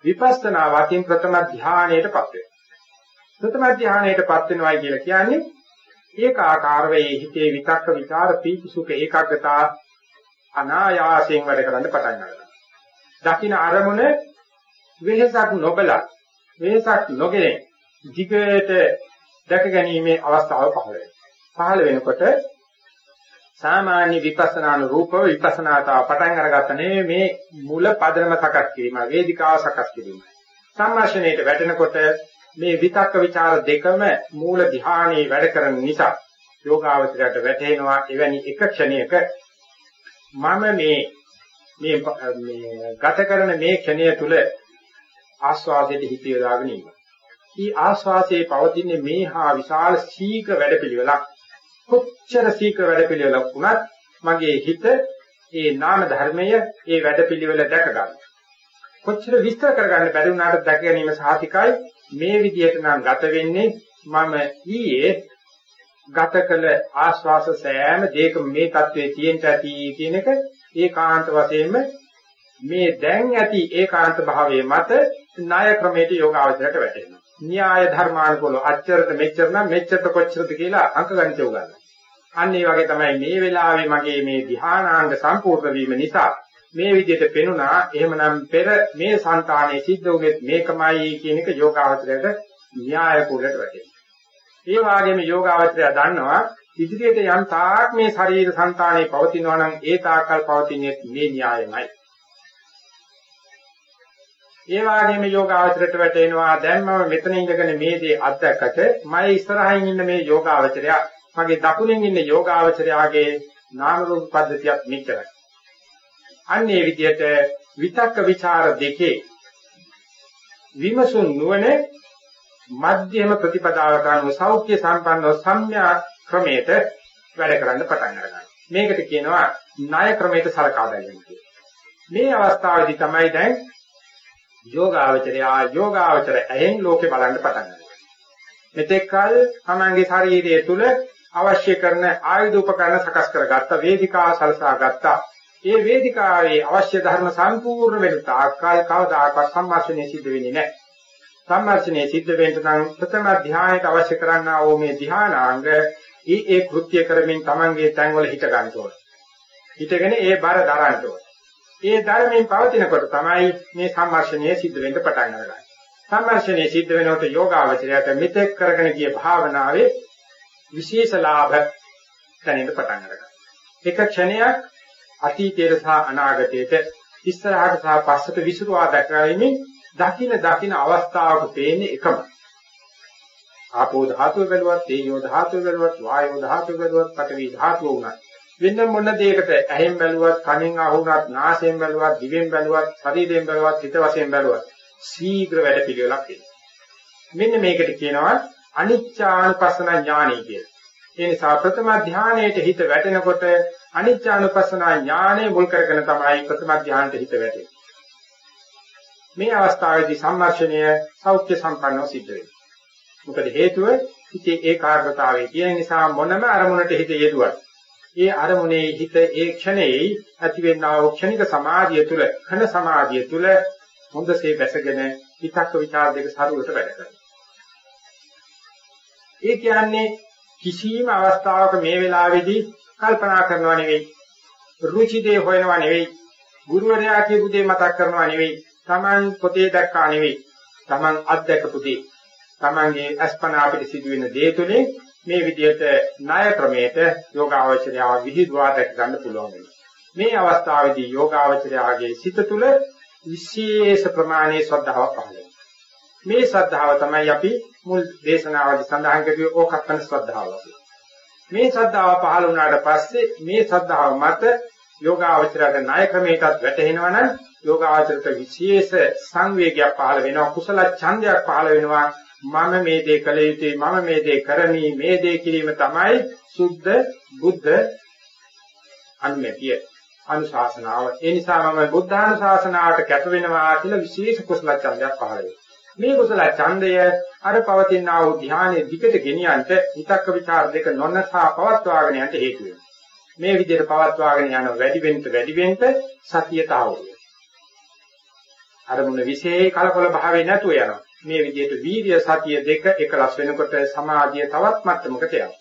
විපස්සනා වශයෙන් ප්‍රථම ධානයටපත් වෙනවා. ප්‍රථම ධානයටපත් වෙනවායි කියලා කියන්නේ ඒකාකාර වේ හිතේ විතක්ක විචාර පීති සුඛ ඒකාග්‍රතා අනායාසයෙන් වැඩ කරන්න පටන් ගන්නවා. දකින්න අරමුණ වෙහසක් නොබලා වෙහසක් නොගෙන දිගට දැක ගැනීමේ අවස්ථාව පහළ වෙනවා. පහළ වෙනකොට සාමාන්‍ය විපස්සනාන රූප විපස්සනාතාව පටන් අරගත්ත නෙමෙයි මේ මුල පදනම සකස් කිරීම වේදිකාව සකස් කිරීම. සම්මාෂණයට වැටෙනකොට මේ විතක්ක ਵਿਚාර දෙකම මූල ධ්‍යානයේ වැඩ කරන නිසා යෝගාවචරයට වැටෙනවා එවැනි එක ක්ෂණයක මම මේ මේ මේ ගත කරන මේ ක්ෂණය තුල ආස්වාදයට හිත යොදාගෙන ඉන්නවා. ඊ ආස්වාසේ පවතින්නේ මේ හා විශාල සීඝ්‍ර වැඩපිළිවෙලක්. කොච්චර සීඝ්‍ර වැඩපිළිවෙලක් වුණත් මගේ හිත ඒ නාම ධර්මය ඒ වැඩපිළිවෙල දැක ගන්න. කොච්චර විස්තර කරගන්න බැරි වුණාට දැක ගැනීම සාතිකයි මේ විදිහට නම් ගත වෙන්නේ මම ඊයේ ගත කළ ආස්වාස සෑම දෙයකම මේ தત્ත්වයේ තියෙන්න ඇති කියන එක ඒකාන්ත වශයෙන්ම මේ දැන් ඇති ඒකාන්ත භාවයේ මත ණය ක්‍රමයට යෝගාවචරයට වැටෙනවා. න්‍යාය ධර්මානුකූලව අච්චරට මෙච්චර නම් මෙච්චරට කොච්චරද කියලා අංක ගණිතය උගන්වනවා. අන්න ඒ වගේ තමයි මේ වෙලාවේ මගේ මේ ධ්‍යානාංග සම්පූර්ණ වීම නිසා මේ විදිහට පෙනුණා එහෙමනම් පෙර මේ సంతානයේ සිද්ධ වුණෙත් මේකමයි කියන එක යෝගාවචරයට න්‍යාය කුලට වැටෙනවා. ඒ වගේම යෝගාවචරය දන්නවා ඉදිරියට යම් තාක් මේ ශරීර సంతානයේ පවතිනවා නම් ඒ තාක්කල් පවතින්නේ මේ න්‍යායමයි. ඒ වගේම යෝගාවචරයට වැටෙනවා දැන් මම මෙතන ඉඳගෙන මේ දේ අත්දැකකට මම ඉස්සරහින් ඉන්න මේ යෝගාවචරය මගේ දකුණින් ඉන්න යෝගාවචරයාගේ නාම රූප පද්ධතියක් මෙච්චරයි අන්න ඒ විදිහට විතක්ක ਵਿਚාර දෙකේ විමසුන් නුවණ මධ්‍යම ප්‍රතිපදාවට අනුව සෞඛ්‍ය සම්පන්නව සම්‍යක් ක්‍රමයට වැඩ කරන්න පටන් ගන්නවා. මේකට කියනවා ණය ක්‍රමයට සලකා බැලීම කියලා. මේ අවස්ථාවේදී තමයි දැන් යෝගාවචරය යෝගාවචර ඇහෙන් ලෝකේ බලන්න පටන් ගන්නවා. මෙතෙක් කල තමන්ගේ ශරීරය තුල අවශ්‍ය කරන ආයුධ උපකරණ සකස් කරගත්ත වේදිකා සලසා ගත්තා. ඒ වේදිකාවේ අවශ්‍ය ධර්ම සම්පූර්ණ වෙන තාක්කල් කවදාකවත් සම්මාසනයේ සිද්ධ වෙන්නේ නැහැ. සම්මාසනයේ සිද්ධ වෙන්න නම් ප්‍රථම ධානයට අවශ්‍ය කරන්නා වූ මේ ධානාංග ඒ ඒ කෘත්‍ය කරමින් තමන්ගේ තැන්වල හිත ගන්න ඕන. හිතගෙන ඒ බර දරන්න ඕන. ඒ ධර්මයෙන් පවතිනකොට තමයි මේ සම්මර්ෂණය සිද්ධ වෙන්න පටන් ගන්නේ. සම්මර්ෂණය සිද්ධ වෙනකොට යෝගාවචරයට මෙතෙක් කරගෙන ගිය භාවනාවේ විශේෂ ලාභ දැනෙන්න පටන් ගන්නවා. එක ක්ෂණයක් අතීතයට සහ අනාගතයට ඉස්සරහට සහ පස්සට විසිරුවා දැක්වීමෙන් දකින දකින අවස්ථාවක පේන්නේ එකමයි. ආපෝ ධාතුව බැලුවත්, තේජෝ ධාතුව බැලුවත්, වායෝ ධාතුව බැලුවත්, පඨවි ධාතුව වුණත් වෙන මොන දෙයකට ඇහෙන් බැලුවත්, කනෙන් අහුණත්, නාසයෙන් බැලුවත්, දිවෙන් බැලුවත්, ශරීරයෙන් බැලුවත්, හිත වශයෙන් බැලුවත් ශීඝ්‍ර වැඩ පිළිවෙලක් එනවා. මෙන්න මේකට කියනවා අනිච්චානුපස්සන ඥානය කියලා. ඒ නිසා ප්‍රථම ධානයේට හිත වැටෙනකොට අනිච්චානුපස්සන ඥානය මුල් කරගෙන තමයි ප්‍රථම ධානයට හිත වැටෙන්නේ. මේ අවස්ථාවේදී සම්මර්ෂණය සෞඛ්‍ය සම්පන්නව සිද්ධ වෙනවා. මොකද හේතුව හිතේ ඒකාග්‍රතාවය තියෙන නිසා මොනම අරමුණට හිත යෙදුවත් ඒ අරමුණේ හිත ඒ ක්ෂණයේ ඇතිවෙනා වූ ක්ෂණික සමාධිය තුළ ඝන සමාධිය තුළ හොඳසේ වැසගෙන හිතක් විචාර දෙක සරුවට වැඩ කරනවා. ඒ කියන්නේ කිසියම් අවස්ථාවක මේ වෙලාවේදී කල්පනා කරනවා නෙවෙයි රුචි දේ හොයනවා නෙවෙයි ගුරුවරයා කියපු දේ මතක් කරනවා නෙවෙයි Taman පොතේ දැක්කා නෙවෙයි Taman අත්දැකපු දේ තමන්ගේ අස්පනා අපිට සිදුවෙන දේ තුලින් මේ විදිහට ණය ක්‍රමයට යෝගාවචරය විහිදුවා දැක ගන්න පුළුවන් වෙනවා. මේ අවස්ථාවේදී යෝගාවචරයාගේ සිත තුළ විශේෂ ප්‍රමාණයේ ශ්‍රද්ධාවක් පහළ වෙනවා. මේ ශ්‍රද්ධාව තමයි අපි මුල් දේශනාවේදී සඳහන් කරුවේ ඕකප්පන ශ්‍රද්ධාව. මේ ශ්‍රද්ධාව පහළ වුණාට පස්සේ මේ ශ්‍රද්ධාව මත යෝගාවචරයට ණය ක්‍රමයටත් වැටෙනවනම් යෝගාවචරයට විශේෂ සංවේගයක් පහළ වෙනවා කුසල ඡන්දයක් පහළ වෙනවා. මම මේ දේ කළ යුතුයි මම මේ දේ කරමි මේ දේ කිරීම තමයි සුද්ධ බුද්ධ අනුමැතිය අනුශාසනාව. ඒ නිසා මම බුද්ධානුශාසනාවට කැප වෙනවා කියලා විශේෂ කුසල ඡන්දයක් පහළ මේ කුසල ඡන්දය අර පවතින ආ වූ ධානයේ විකට ගෙනියන්ට හිතක ਵਿਚාර දෙක නොනසා පවත්වාගෙන යන්න හේතු වෙනවා. මේ විදිහට පවත්වාගෙන යන වැඩි වෙන්න වැඩි වෙන්න සතියතාවය. අරමුණ විශේෂ කලකොල භාවයේ නැතුව යනවා. මේ විදිහට වීර්ය සතිය දෙක එකලස් වෙනකොට සමාධිය තවත් මට්ටමකට යනවා.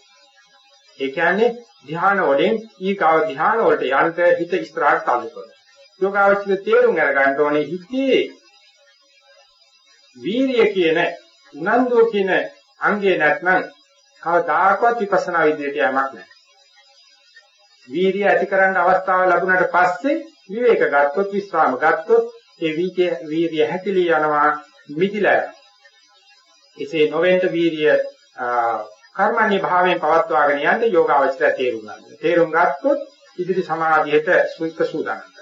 ඒ කියන්නේ ධ්‍යාන වලින් ඊගාව ධ්‍යාන වලට යන්ත හිත ඉස්තරාට تعلق කරනවා. යෝගාවචිත තේරුම් අරගන්න ඕනේ හිතේ වීර්ය කියන උනන්දුව කියන අංගය නැත්නම් කවදාකවත් විපස්සනා විදියට යamak නැහැ. වීර්ය ඇතිකරන්න අවස්ථාව ලැබුණාට පස්සේ විවේක ගත්තොත් විස්රාම ගත්තොත් ඒ වීර්ය හැකිලී යනවා මිදිලා එසේ නොවෙන්ට වීර්ය කර්මන්නේ භාවයෙන් පවත්වාගෙන යන්න යෝගාවචරය තේරුම් ගන්න. තේරුම් ගත්තොත් ඉදිරි සමාධියට සුවිත සූදානම්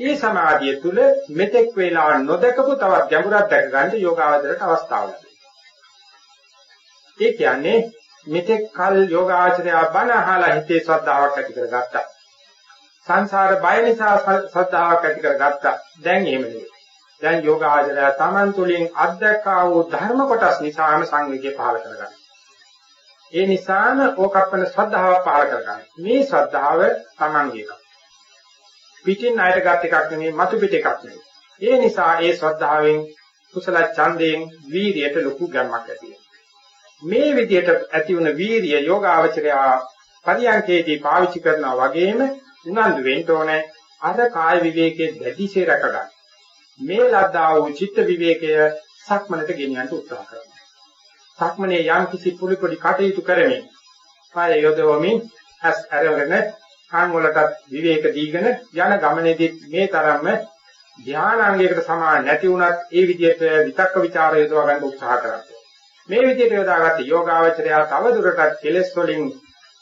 ඒ සමාධිය තුල මෙතෙක් වේලා නොදකපු තවත් ගැඹුරක් දැක ගන්න යෝගාවචරයට අවස්ථාව ලැබෙනවා. ඒ කියන්නේ මෙතෙක් කල් යෝගාචරය බණ අහලා හිතේ ශ්‍රද්ධාවක් ඇති කරගත්තා. සංසාර බය නිසා ශ්‍රද්ධාවක් ඇති කරගත්තා. දැන් එහෙම නෙවෙයි. දැන් යෝගාචරය Taman තුලින් අධ්‍යක්ෂා වූ ධර්ම කොටස් නිසාම සංවේගය පහල කරගන්න. ඒ නිසාම ඕකප්පන ශ්‍රද්ධාව පහල කරගන්න. මේ ශ්‍රද්ධාව Tamanගේ එකක්. පිටින් අයට ගත් එකක් නෙමෙයි මතු පිට එකක් නෙමෙයි. ඒ නිසා ඒ ශ්‍රද්ධාවෙන් කුසල ඡන්දයෙන් වීරියට ලොකු ගැම්මක් ඇති මේ විදිහට ඇති වුණ වීරිය යෝගාවචරය පරියන්කේදී පාවිච්චි කරනවා වගේම උනන්දු වෙන්න ඕනේ අර කාය විවේකයේ දැඩිසේ රැකගන්න. මේ ලද්දා වූ චිත්ත විවේකය සක්මනට ගෙනියන්න උත්සාහ කරනවා. සක්මනේ යම් කිසි පුලි පොඩි කටයුතු කරමින් කාය යොදවමින් ඇස් අරගෙන කන් වලටත් විවේක දීගෙන යන ගමනේදී මේ තරම්ම ධානාංගයකට සමාන නැති වුණත් ඒ විදිහට විතක්ක ਵਿਚාර යොදවා ගන්න උත්සාහ කරනවා. මේ විදිහට යොදාගත්ත යෝගාවචරය තව දුරටත් කෙලෙස් වලින්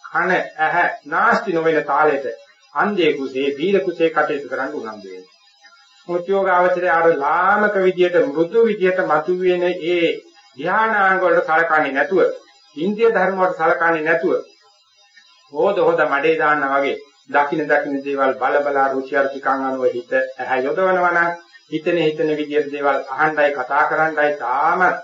කන ඇහ නාස්ති නොවන තාලෙට අන්ධේ කුසේ බීල කුසේ කටයුතු කරන්න උනන්දු වෙනවා. මොකද යෝගාවචරය අර ලාමක විදිහට මෘදු විදිහට මතුවෙන ඒ ධානාංග වලට සලකන්නේ නැතුව, ඉන්දිය ධර්ම වලට සලකන්නේ නැතුව හොද හොද මඩේ දාන්නා වගේ දකින දකින දේවල් බල බලා රුචි අරුචිකම් අනුව හිත ඇහැ යොදවනවා නම් හිතන හිතන විදිහට දේවල් අහන්නයි කතා කරන්නයි තාමත්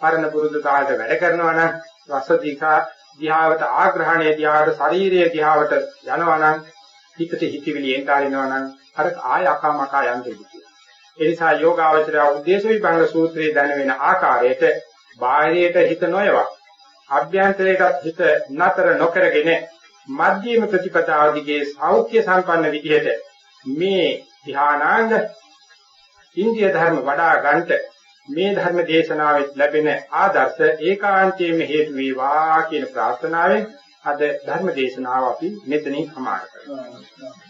පරණ පුරුදු කාලයට වැඩ කරනවා නම් රස දිහා දිහාවට ආග්‍රහණය දිහාවට ශරීරයේ දිහාවට යනවා නම් හිතට හිතවිලි එන්ටාරිනවා නම් අර ආය අකාමකා යන්නේ කිය. ඒ නිසා යෝගාවචරය උද්දේශ විභංග සූත්‍රයේ දැන වෙන ආකාරයට බාහිරයට හිත නොයවා අභ්‍යන්තරයට හිත නතර නොකරගෙන මධ්‍යම ප්‍රතිපදාවදිගේ සෞඛ්‍ය සම්පන්න විදිහට මේ ධානාංග ඉන්දිය ධර්ම වඩා ගන්නට මේ ධර්ම දේශනාවෙත් ලැබෙන ආදර්ශ ඒකාන්තයෙන්ම හේතු වේවා කියන ප්‍රාර්ථනාවෙන් අද ධර්ම දේශනාව අපි මෙතනින් සමාප්ත කරනවා.